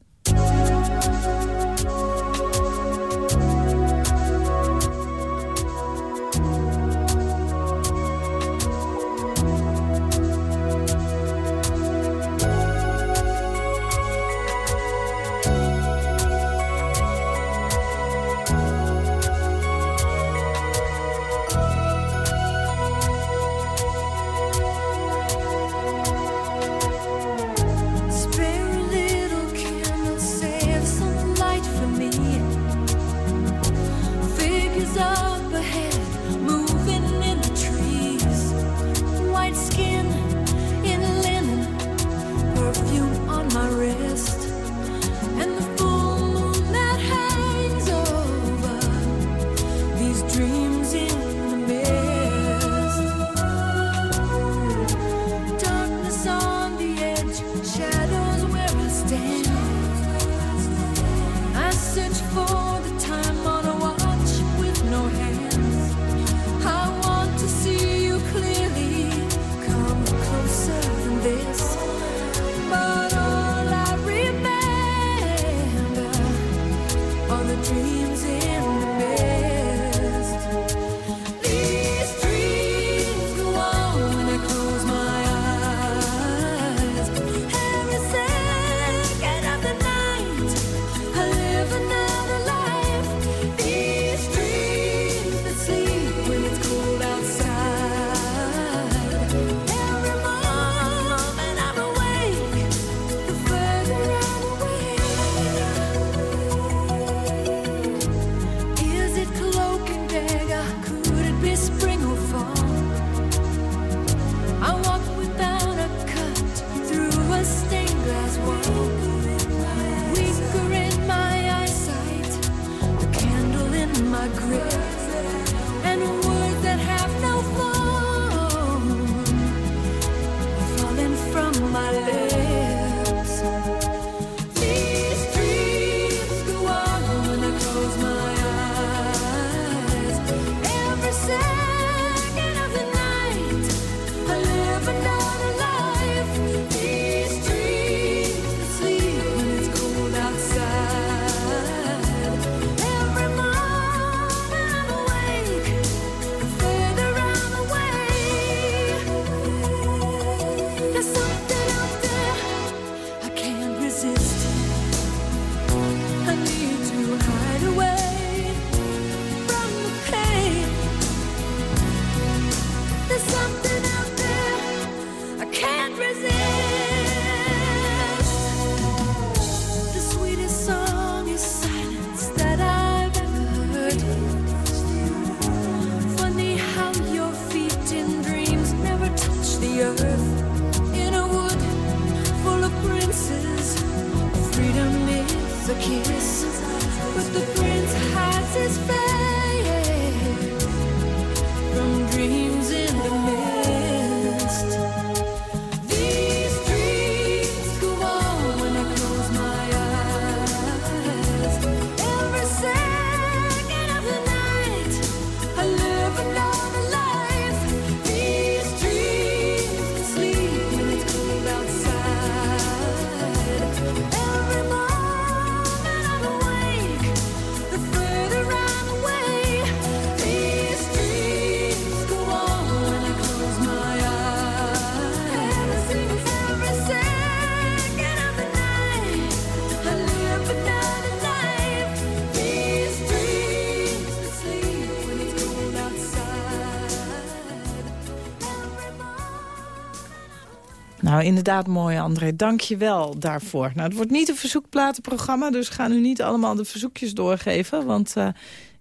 Nou, inderdaad mooi, André. Dank je wel daarvoor. Nou, het wordt niet een verzoekplatenprogramma, dus ga nu niet allemaal de verzoekjes doorgeven. Want eh,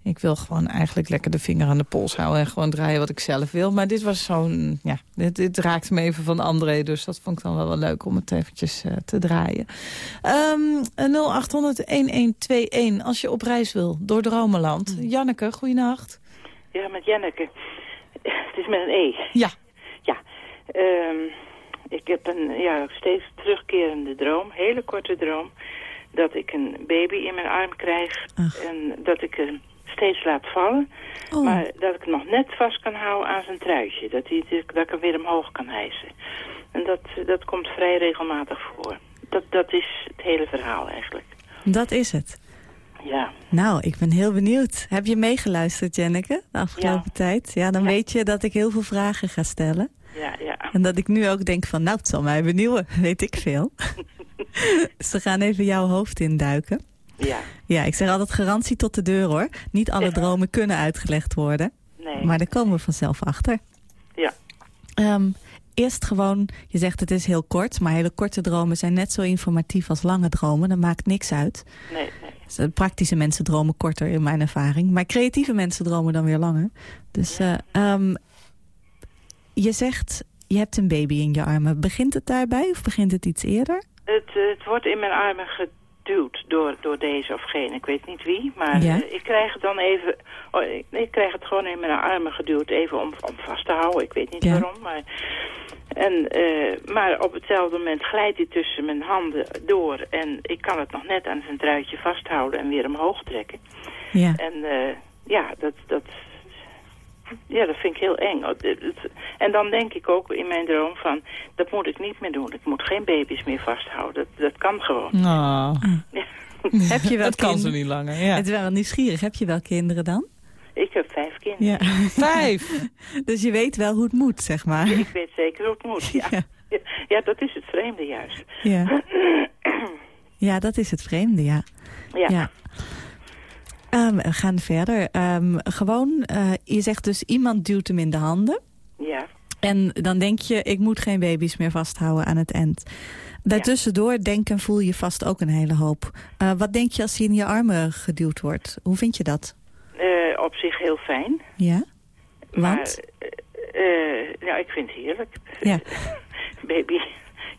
ik wil gewoon eigenlijk lekker de vinger aan de pols houden... en gewoon draaien wat ik zelf wil. Maar dit was zo'n... Ja, dit, dit raakte me even van André, dus dat vond ik dan wel, wel leuk om het eventjes eh, te draaien. Ehm 0800-1121 als je op reis wil door Dromenland. Janneke, goeienacht. Ja, met Janneke. Het is met een E. Ja. Ja. Ehm, ik heb een ja, steeds terugkerende droom, hele korte droom, dat ik een baby in mijn arm krijg Ach. en dat ik hem steeds laat vallen, Oh. maar dat ik hem nog net vast kan houden aan zijn truitje, dat, hij, dat ik hem weer omhoog kan hijsen. En dat, dat komt vrij regelmatig voor. Dat, dat is het hele verhaal eigenlijk. Dat is het. Ja, Nou, ik ben heel benieuwd. Heb je meegeluisterd, Janneke, de afgelopen Ja. tijd? Ja, dan Ja. weet je dat ik heel veel vragen ga stellen. Ja, ja. En dat ik nu ook denk van, nou, het zal mij benieuwen. Weet ik veel. dus we gaan even jouw hoofd induiken. Ja, Ja, ik zeg altijd garantie tot de deur, hoor. Niet alle Ja. dromen kunnen uitgelegd worden. nee. Maar daar komen we vanzelf achter. Ja. Ehm, eerst gewoon, je zegt het is heel kort... maar hele korte dromen zijn net zo informatief als lange dromen. Dat maakt niks uit. Nee, nee. Dus, eh, Praktische mensen dromen korter in mijn ervaring. Maar creatieve mensen dromen dan weer langer. Dus eh, ehm, je zegt, je hebt een baby in je armen. Begint het daarbij of begint het iets eerder? Het, eh, het wordt in mijn armen geduwd door, door deze of gene. Ik weet niet wie, maar Ja. eh, ik krijg het dan even... Oh, ik, ik krijg het gewoon in mijn armen geduwd, even om, om vast te houden. Ik weet niet Ja. waarom, maar... En, eh, maar op hetzelfde moment glijdt hij tussen mijn handen door... en ik kan het nog net aan zijn truitje vasthouden en weer omhoog trekken. Ja. En ja, dat, dat, ja, dat vind ik heel eng. Oh, En dan denk ik ook in mijn droom van, dat moet ik niet meer doen. Ik moet geen baby's meer vasthouden. Dat, dat kan gewoon. Nou, Ja. Heb je wel dat kan ze niet langer. Ja. Het is wel nieuwsgierig. Heb je wel kinderen dan? Ik heb vijf kinderen. Ja. Vijf. dus je weet wel hoe het moet, zeg maar. Ik weet zeker hoe het moet. Ja. Ja. Ja. ja, dat is het vreemde juist. Ja. ja, dat is het vreemde, ja. Ja, Ja. Ehm, we gaan verder. Ehm, gewoon, eh, je zegt dus iemand duwt hem in de handen. ja. En dan denk je, ik moet geen baby's meer vasthouden aan het eind. Daartussendoor denk en voel je vast ook een hele hoop. Eh, wat denk je als hij in je armen geduwd wordt? Hoe vind je dat? Eh, op zich heel fijn. Ja? Maar, Want? eh, eh, ja, ik vind het heerlijk. Ja. Baby.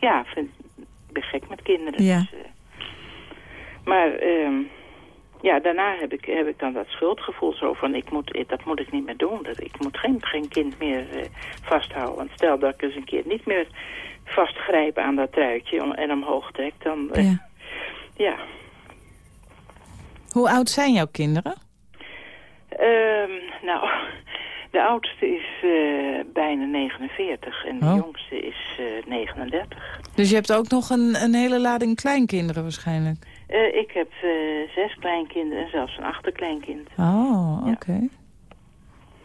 Ja, vind, ik ben gek met kinderen. Ja. Dus, eh, maar ehm, ja, daarna heb ik, heb ik dan dat schuldgevoel zo van... Ik moet, dat moet ik niet meer doen. Dat, ik moet geen, geen kind meer eh, vasthouden. Want stel dat ik eens een keer niet meer vastgrijp aan dat truitje... om- en omhoog trek, dan... eh, Ja. ja. Hoe oud zijn jouw kinderen? Ehm, nou, de oudste is eh, bijna 49 en de Oh. jongste is eh 39. Dus je hebt ook nog een, een hele lading kleinkinderen waarschijnlijk. Eh, ik heb eh, zes kleinkinderen en zelfs een achterkleinkind. Oh, Ja. oké.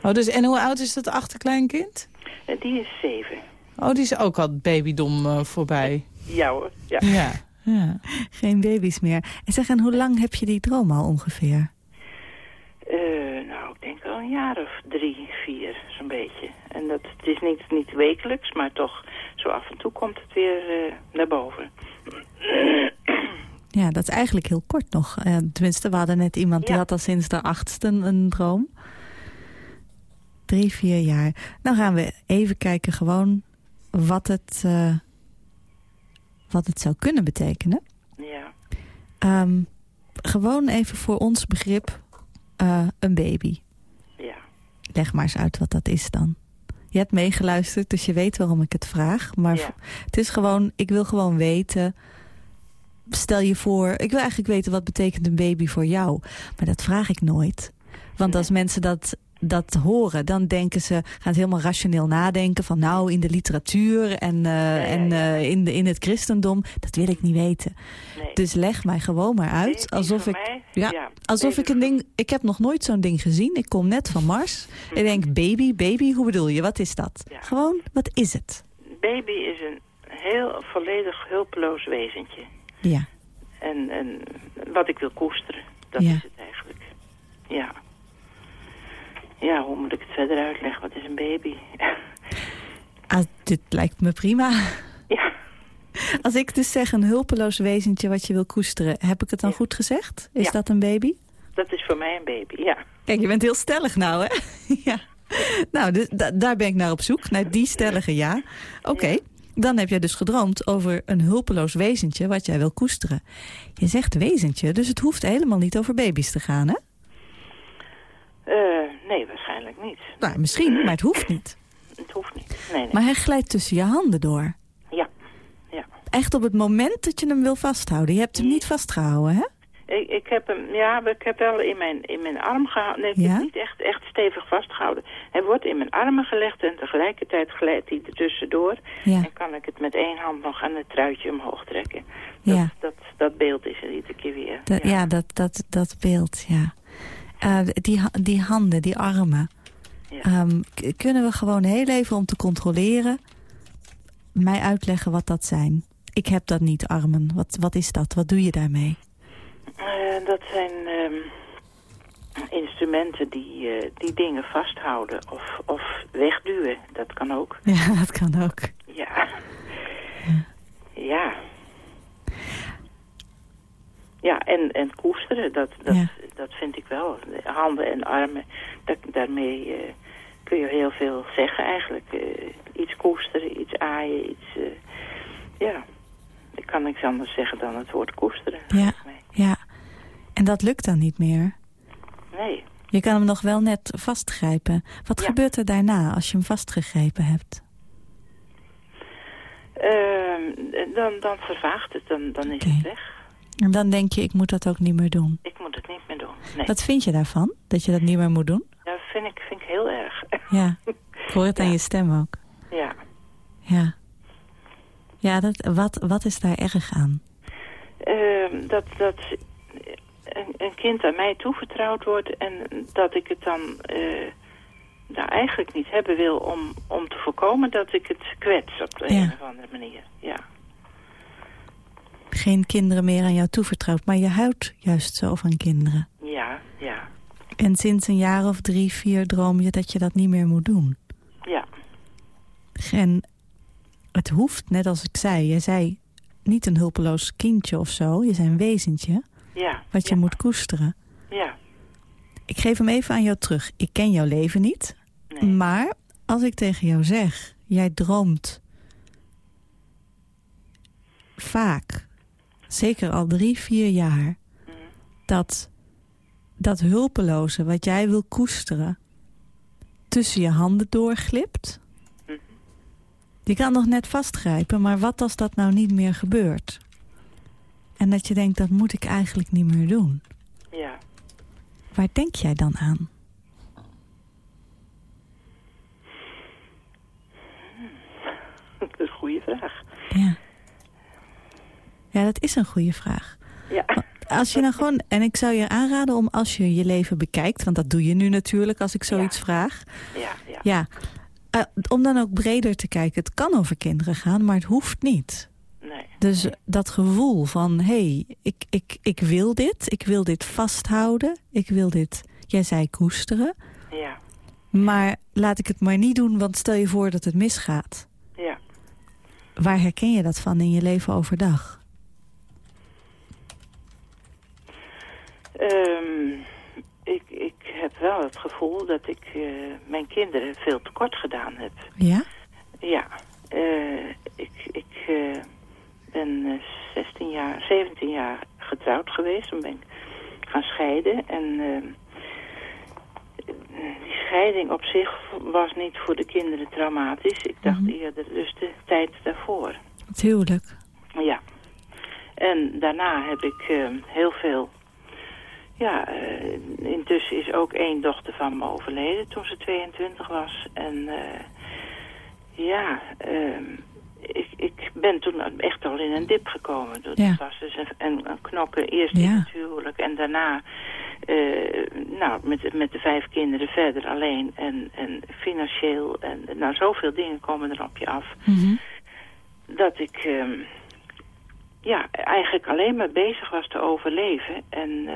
Oh, dus, en hoe oud is dat achterkleinkind? En die is zeven. Oh, die is ook al babydom eh, voorbij. Ja hoor, ja. Ja. ja. Geen baby's meer. En zeg, en hoe lang heb je die droom al ongeveer? Eh, nou, ik denk al een jaar of drie, vier, zo'n beetje. En dat, het is niet, niet wekelijks, maar toch zo af en toe komt het weer eh, naar boven. Ja, dat is eigenlijk heel kort nog. Eh, tenminste, we hadden net iemand die had al sinds de achtste een, droom. Drie, vier jaar. Nou gaan we even kijken gewoon wat het, eh, wat het zou kunnen betekenen. Ja, Ehm, gewoon even voor ons begrip eh, een baby. ja. Leg maar eens uit wat dat is dan. Je hebt meegeluisterd, dus je weet waarom ik het vraag. Maar Ja. het is gewoon, ik wil gewoon weten... Stel je voor, ik wil eigenlijk weten wat betekent een baby voor jou. Maar dat vraag ik nooit. Want als mensen dat, dat horen, dan denken ze, gaan ze helemaal rationeel nadenken. Van nou, in de literatuur en, eh, ja, en ja. eh, in, de, in het christendom. Dat wil ik niet weten. Nee. Dus leg mij gewoon maar uit. alsof ik ja, Alsof ik een ding... Ik heb nog nooit zo'n ding gezien. Ik kom net van Mars. Ik denk, baby, baby, hoe bedoel je? Wat is dat? Gewoon, wat is het? Baby is een heel volledig hulpeloos wezentje. Ja. En, en wat ik wil koesteren, dat Ja. is het eigenlijk. Ja. Ja, hoe moet ik het verder uitleggen? Wat is een baby? Ah, dit lijkt me prima. ja, Als ik dus zeg een hulpeloos wezentje wat je wil koesteren... heb ik het dan Ja. goed gezegd? Is Ja. dat een baby? Dat is voor mij een baby, ja. Kijk, je bent heel stellig nou, hè? ja. Nou, dus da- daar ben ik naar op zoek, naar die stellige ja. Oké. Dan heb jij dus gedroomd over een hulpeloos wezentje wat jij wil koesteren. Je zegt wezentje, dus het hoeft helemaal niet over baby's te gaan, hè? Eh, nee, waarschijnlijk niet. Nou, misschien, maar het hoeft niet. Het hoeft niet. Nee, nee. Maar hij glijdt tussen je handen door. Ja, ja. Echt op het moment dat je hem wil vasthouden. Je hebt hem niet vastgehouden, hè? Ik, ik heb hem, ja, ik heb wel in mijn, in mijn arm gehouden. Nee, ik Ja? heb niet echt, echt stevig vastgehouden. Hij wordt in mijn armen gelegd en tegelijkertijd glijdt hij er tussendoor. Ja, En kan ik het met één hand nog aan het truitje omhoog trekken. Dat, ja. dat, dat beeld is er iedere keer weer. Dat, ja, dat, dat, dat beeld, ja. Eh, die, die handen, die armen. Ehm, kunnen we gewoon heel even om te controleren... mij uitleggen wat dat zijn? Ik heb dat niet, armen. Wat, wat is dat? Wat doe je daarmee? Eh, dat zijn ehm, instrumenten die, eh, die dingen vasthouden of, of wegduwen. Dat kan ook. Ja, dat kan ook. Ja. Ja. Ja, en, en koesteren, dat, dat, Ja. dat vind ik wel. Handen en armen, dat, daarmee eh, kun je heel veel zeggen eigenlijk. Iets koesteren, iets aaien, iets... ja, ik kan niks anders zeggen dan het woord koesteren. Ja. Ja. En dat lukt dan niet meer. Nee. Je kan hem nog wel net vastgrijpen. Wat Ja. gebeurt er daarna als je hem vastgegrepen hebt? Ehm, dan, dan vervaagt het, dan, dan is het weg. En dan denk je, ik moet dat ook niet meer doen. Ik moet het niet meer doen. Nee, Wat vind je daarvan? Dat je dat niet meer moet doen? dat vind ik, vind ik heel erg. Ja. Ik hoor het aan je stem ook. ja. Ja. Ja, dat, wat, wat is daar erg aan? Ehm, dat dat een, een kind aan mij toevertrouwd wordt en dat ik het dan eh, nou, eigenlijk niet hebben wil om, om te voorkomen dat ik het kwets op de Ja. een of andere manier. Ja. Geen kinderen meer aan jou toevertrouwd, maar je houdt juist zo van kinderen. Ja, ja, En sinds een jaar of drie, vier droom je dat je dat niet meer moet doen. ja, En het hoeft, net als ik zei, je zei niet een hulpeloos kindje of zo. Je zei een wezentje ja. wat je ja, moet koesteren. Ja, Ik geef hem even aan jou terug. Ik ken jouw leven niet. nee. Maar als ik tegen jou zeg, jij droomt vaak, zeker al drie, vier jaar, Mhm. dat dat hulpeloze wat jij wil koesteren tussen je handen doorglipt. Mhm. Je kan nog net vastgrijpen, maar wat als dat nou niet meer gebeurt? En dat je denkt, dat moet ik eigenlijk niet meer doen. Ja. Waar denk jij dan aan? Dat is een goede vraag. Ja. Ja, dat is een goede vraag. Ja. Als je nou gewoon, en ik zou je aanraden om als je je leven bekijkt, want dat doe je nu natuurlijk als ik zoiets Ja. vraag. Ja, ja. Ja, eh, om dan ook breder te kijken. Het kan over kinderen gaan, maar het hoeft niet. Dus dat gevoel van, hé, hey, ik, ik, ik wil dit, ik wil dit vasthouden, ik wil dit, jij zei koesteren, Ja, maar laat ik het maar niet doen, want stel je voor dat het misgaat. ja. Waar herken je dat van in je leven overdag? Ehm, ik, ik heb wel het gevoel dat ik eh, mijn kinderen veel tekort gedaan heb. Ja? Ja, eh, ik, ik eh, ben eh, 16 jaar, 17 jaar getrouwd geweest. Toen ben ik gaan scheiden. En eh, die scheiding op zich was niet voor de kinderen traumatisch. Ik dacht Mhm. eerder dus de tijd daarvoor. Het huwelijk. Ja. En daarna heb ik eh, heel veel... Ja, eh, intussen is ook één dochter van me overleden toen ze 22 was. En eh, ja, ehm, ik, ik ben toen echt al in een dip gekomen. Dat Ja. was dus een, een, een knokken, eerst Ja. in het huwelijk en daarna... eh, nou, met, met de vijf kinderen verder alleen en, en financieel. En nou, zoveel dingen komen er op je af Mhm. dat ik ehm, ja, eigenlijk alleen maar bezig was te overleven. En eh,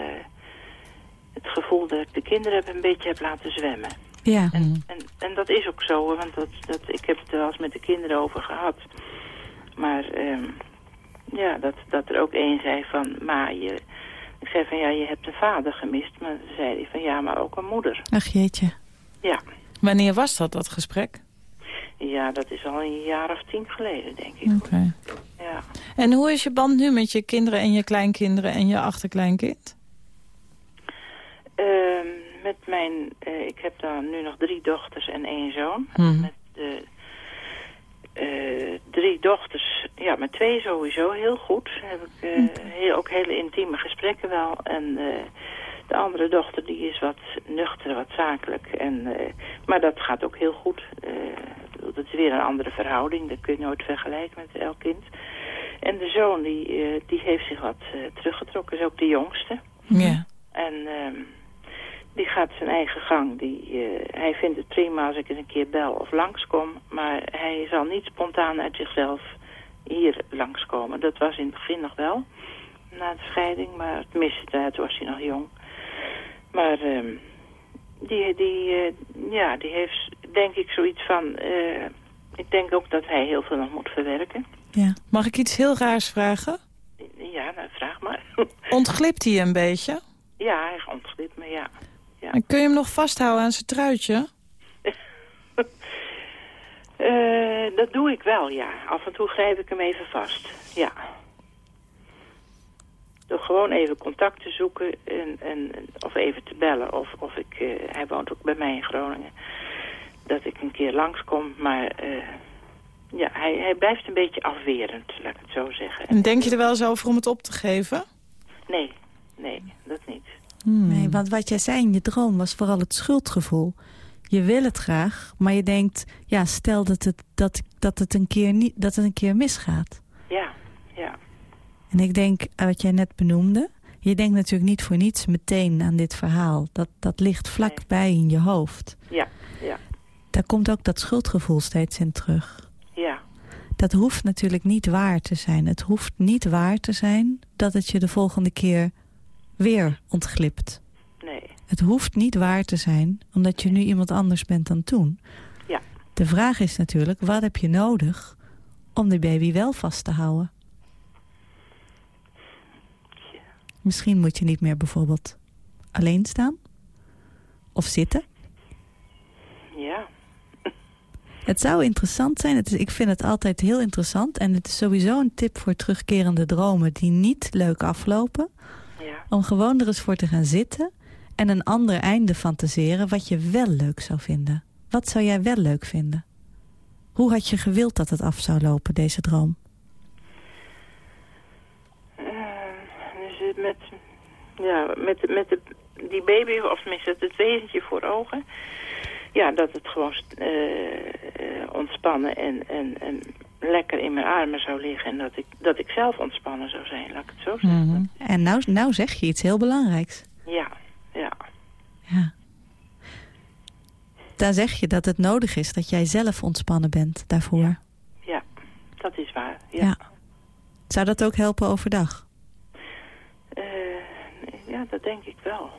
het gevoel dat ik de kinderen heb een beetje heb laten zwemmen. Ja. En, en, en dat is ook zo, want dat, dat, ik heb het er wel eens met de kinderen over gehad. Maar ehm, ja, dat, dat er ook één zei van, ma, je... Ik zei van, ja, je hebt een vader gemist. Maar toen zei hij van, ja, maar ook een moeder. Ach jeetje. Ja, Wanneer was dat, dat gesprek? ja dat is al een jaar of tien geleden, denk ik. Oké. Ja. En hoe is je band nu met je kinderen en je kleinkinderen en je achterkleinkind? Ehm, met mijn, eh, ik heb dan nu nog drie dochters en één zoon. Mhm. Met de eh, drie dochters, ja, met twee sowieso heel goed. Heb ik eh, heel, ook hele intieme gesprekken wel. En de andere dochter die is wat nuchter, wat zakelijk. En, maar dat gaat ook heel goed. Dat is weer een andere verhouding. Dat kun je nooit vergelijken met elk kind. En de zoon die, die heeft zich wat teruggetrokken. Is ook de jongste. Ja. En ehm, die gaat zijn eigen gang. Die, eh, hij vindt het prima als ik eens een keer bel of langskom. Maar hij zal niet spontaan uit zichzelf hier langskomen. Dat was in het begin nog wel. Na de scheiding. Maar tenminste, eh, toen was hij nog jong. Maar ehm, die, die, eh, ja, die heeft denk ik zoiets van... eh, ik denk ook dat hij heel veel nog moet verwerken. Ja. Mag ik iets heel raars vragen? Ja, nou, vraag maar. Ontglipt hij een beetje? ja, hij ontglipt me, ja. Ja. En kun je hem nog vasthouden aan zijn truitje? Eh, dat doe ik wel, ja. Af en toe grijp ik hem even vast, ja. Door gewoon even contact te zoeken en, en, of even te bellen. Of, of ik, eh, hij woont ook bij mij in Groningen. Dat ik een keer langskom, maar eh, ja, hij, hij blijft een beetje afwerend, laat ik het zo zeggen. En denk je er wel eens over om het op te geven? Nee, nee, dat niet. Nee, want wat jij zei in je droom was vooral het schuldgevoel. Je wil het graag, maar je denkt, ja, stel dat het, dat, dat het, een, keer niet, dat het een keer misgaat. Ja, ja, En ik denk, eh, wat jij net benoemde... je denkt natuurlijk niet voor niets meteen aan dit verhaal. Dat, dat ligt vlakbij in je hoofd. ja, ja, Daar komt ook dat schuldgevoel steeds in terug. ja. Dat hoeft natuurlijk niet waar te zijn. Het hoeft niet waar te zijn dat het je de volgende keer weer ontglipt. Nee, Het hoeft niet waar te zijn, omdat je nu iemand anders bent dan toen. Ja. De vraag is natuurlijk, wat heb je nodig om de baby wel vast te houden? Misschien moet je niet meer bijvoorbeeld alleen staan? Of zitten? ja, Het zou interessant zijn. Het is, ik vind het altijd heel interessant. En het is sowieso een tip voor terugkerende dromen die niet leuk aflopen. Om gewoon er eens voor te gaan zitten en een ander einde fantaseren wat je wel leuk zou vinden. Wat zou jij wel leuk vinden? Hoe had je gewild dat het af zou lopen, deze droom? Het met, ja, met, met de, die baby, of tenminste het wezentje voor ogen. Ja, dat het gewoon eh, eh, ontspannen en, en, en lekker in mijn armen zou liggen. En dat ik, dat ik zelf ontspannen zou zijn, laat ik het zo zeggen. Mhm. En nou, nou zeg je iets heel belangrijks. Ja, ja, Ja. Dan zeg je dat het nodig is dat jij zelf ontspannen bent daarvoor. ja, dat is waar. Ja. Ja. Zou dat ook helpen overdag? Eh, ja, dat denk ik wel.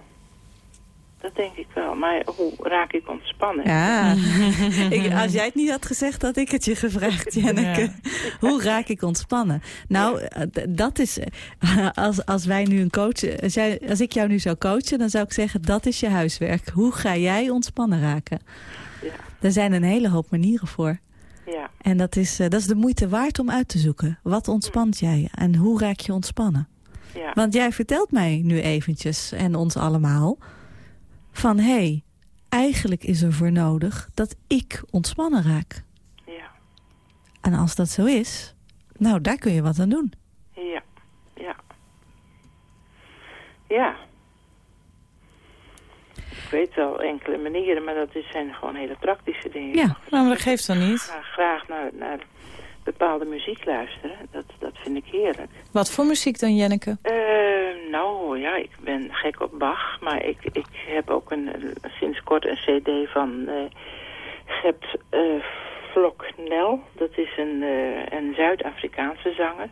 Dat denk ik wel. Maar hoe raak ik ontspannen? Ja, ik, als jij het niet had gezegd, had ik het je gevraagd, Janneke. Hoe raak ik ontspannen? Nou, eh, dat is... eh, Als, als wij nu een coach... Als, jij, als ik jou nu zou coachen, dan zou ik zeggen... dat is je huiswerk. Hoe ga jij ontspannen raken? Ja. Er zijn een hele hoop manieren voor. Ja, En dat is, eh, dat is de moeite waard om uit te zoeken. Wat ontspant jij en hoe raak je ontspannen? ja, Want jij vertelt mij nu eventjes, en ons allemaal... van hé, hey, eigenlijk is er voor nodig dat ik ontspannen raak. ja, En als dat zo is, nou, daar kun je wat aan doen. ja, ja. Ja. Ik weet wel enkele manieren, maar dat is- zijn gewoon hele praktische dingen. Ja. Nou, maar dat geeft dan niet. ga graag naar, naar bepaalde muziek luisteren. Dat, dat vind ik heerlijk. Wat voor muziek dan, Jenneke? Eh, nou ja, ik ben gek op Bach. Maar ik, ik heb ook een, sinds kort een cd van eh Gert eh Vloknel. Dat is een, een Zuid-Afrikaanse zanger.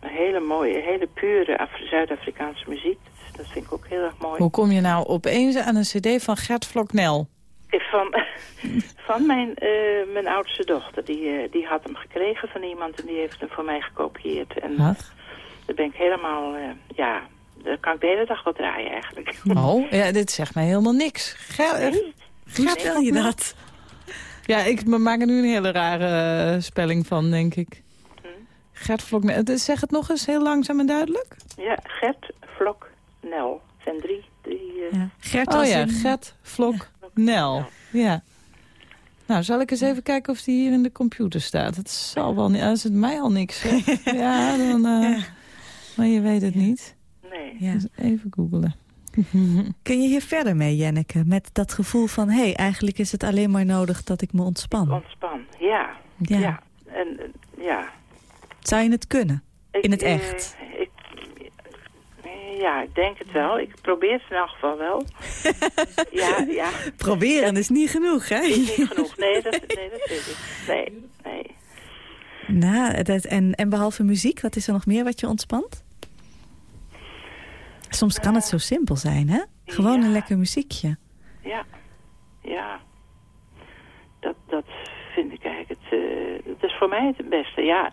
Een hele mooie, hele pure Af- Zuid-Afrikaanse muziek. Dat, dat vind ik ook heel erg mooi. Hoe kom je nou opeens aan een cd van Gert Vloknel? Van, van mijn, eh, mijn oudste dochter. Die, eh, die had hem gekregen van iemand en die heeft hem voor mij gekopieerd. En Ach. daar ben ik helemaal, eh, ja, daar kan ik de hele dag wel draaien eigenlijk. Oh, ja, dit zegt mij helemaal niks. Ger Hoe spel je dat? Ja, ik we maken nu een hele rare spelling van, denk ik. Hm. Gert Vlok. eh, Zeg het nog eens heel langzaam en duidelijk. Ja, Gert, Vlok, Nel. Het zijn drie, drie Ja. Gert Oh ja, in- Gert Vlok Nel. Ja. Nou, zal ik eens even kijken of die hier in de computer staat. Het zal wel niet. Als het mij al niks zegt. ja, dan... eh, Ja. Maar je weet het niet. nee. Ja. Dus even googelen. Kun je hier verder mee, Jenneke? Met dat gevoel van, hé, hey, eigenlijk is het alleen maar nodig dat ik me ontspan. Ontspan, ja. Ja. Ja. En, eh, ja. Zou je het kunnen? Ik, In het eh, echt? ik, ja, ik denk het wel. Ik probeer het in elk geval wel. ja, ja. Proberen is niet genoeg, hè? Is niet genoeg. Nee, dat, nee, dat ik. Nee, nee. Nou, dat, en, en behalve muziek, wat is er nog meer wat je ontspant? Soms kan het zo simpel zijn, hè? Gewoon Ja. een lekker muziekje. Ja, ja. Dat, dat vind ik eigenlijk het... eh, dat is voor mij het beste, ja.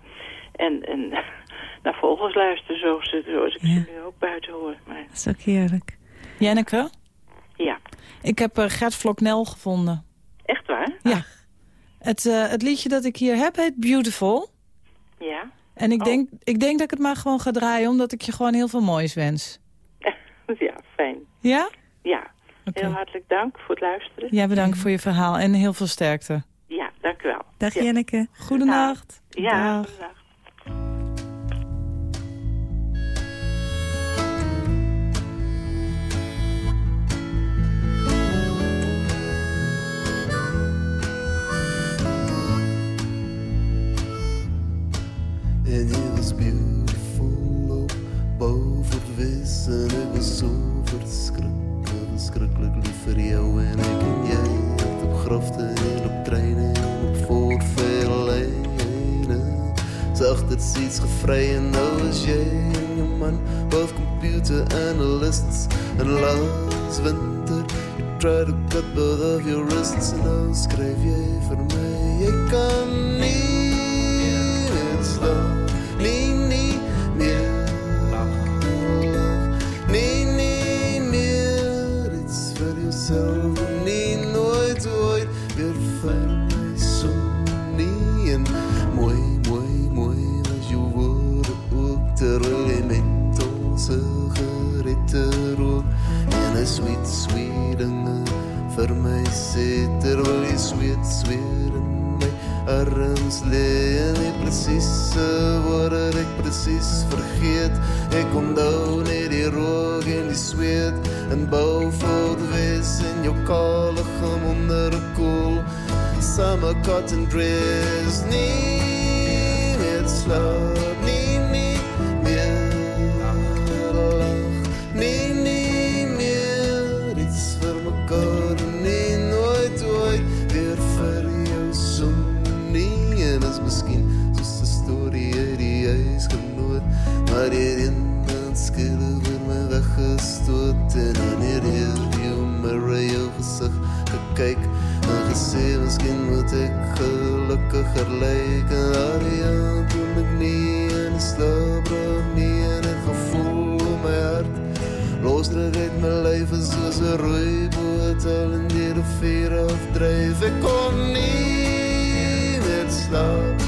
En, en naar vogels luisteren zoals, zoals ik Ja. ze nu ook buiten hoor. Maar Dat is ook heerlijk. Janneke, ja, ik heb eh, Gert Vlok Nel gevonden. echt waar? Ja. Het, eh, het liedje dat ik hier heb heet Beautiful. Ja. En ik, Oh. denk, ik denk dat ik het maar gewoon ga draaien... omdat ik je gewoon heel veel moois wens. ja, fijn. Ja? Ja. Heel hartelijk dank voor het luisteren. Ja, bedankt voor je verhaal en heel veel sterkte. Ja, dank u wel. Dag ja. Jenneke. Goedenacht. Ja, Dag. En je was beautiful op boven het wis En ik was zo verschrikkelijk, verschrikkelijk lief voor jou. En ik en jij op graften en op treinen voor veel lijnen Zag dat ze iets gevrij en nou was jij en je man Both computer analysts. En last winter You try to cut both of your wrists. En nou schrijf jij voor mij Ik kan niet meer slapen Sweet, sweet voor mij zit Terwijl je sweet, sweet in mijn arms ligt En die precieze woorden ik precies vergeet Ik onthou die rook en die zweet En het wees in jouw kale gem onder de koel. Summer cotton dress Niet meer slaap, ek gelukkiger En daar ja, toen ek nie in die slaap raak nie En het gevoel op my hart Losdruk uit my lyf is soos 'n rooi boot al in die rivier afdryf Ek kon nie meer slaap,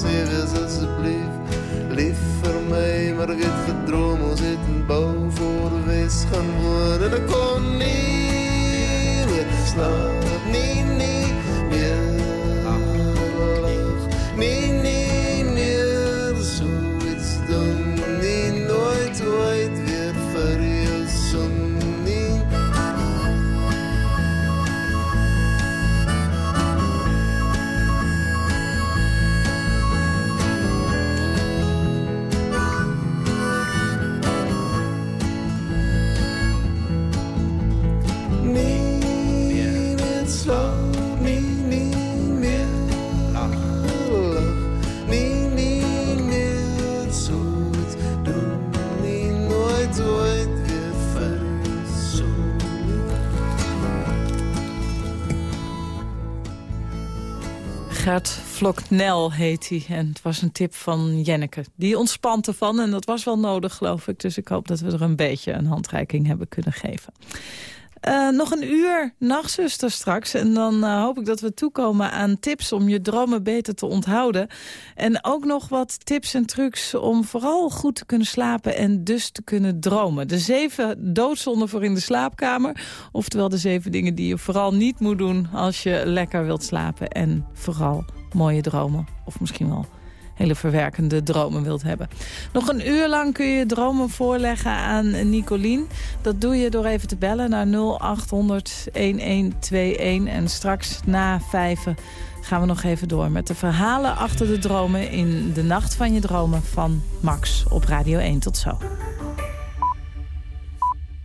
zeggen ze alsjeblieft. Lief voor mij, maar dit gedroom zit een bouw voor de wees gaan worden. Ik kon niet meer. Vloknel heet hij. En het was een tip van Jenneke. Die ontspant ervan en dat was wel nodig, geloof ik. Dus ik hoop dat we er een beetje een handreiking hebben kunnen geven. Eh, nog een uur nachtzuster straks. En dan eh, hoop ik dat we toekomen aan tips om je dromen beter te onthouden. En ook nog wat tips en trucs om vooral goed te kunnen slapen en dus te kunnen dromen. De zeven doodzonden voor in de slaapkamer. Oftewel de zeven dingen die je vooral niet moet doen als je lekker wilt slapen. En vooral mooie dromen. Of misschien wel hele verwerkende dromen wilt hebben. Nog een uur lang kun je dromen voorleggen aan Nicolien. Dat doe je door even te bellen naar 0800-1121. En straks na vijven gaan we nog even door met de verhalen achter de dromen... in de Nacht van je Dromen van Max op Radio 1. Tot zo.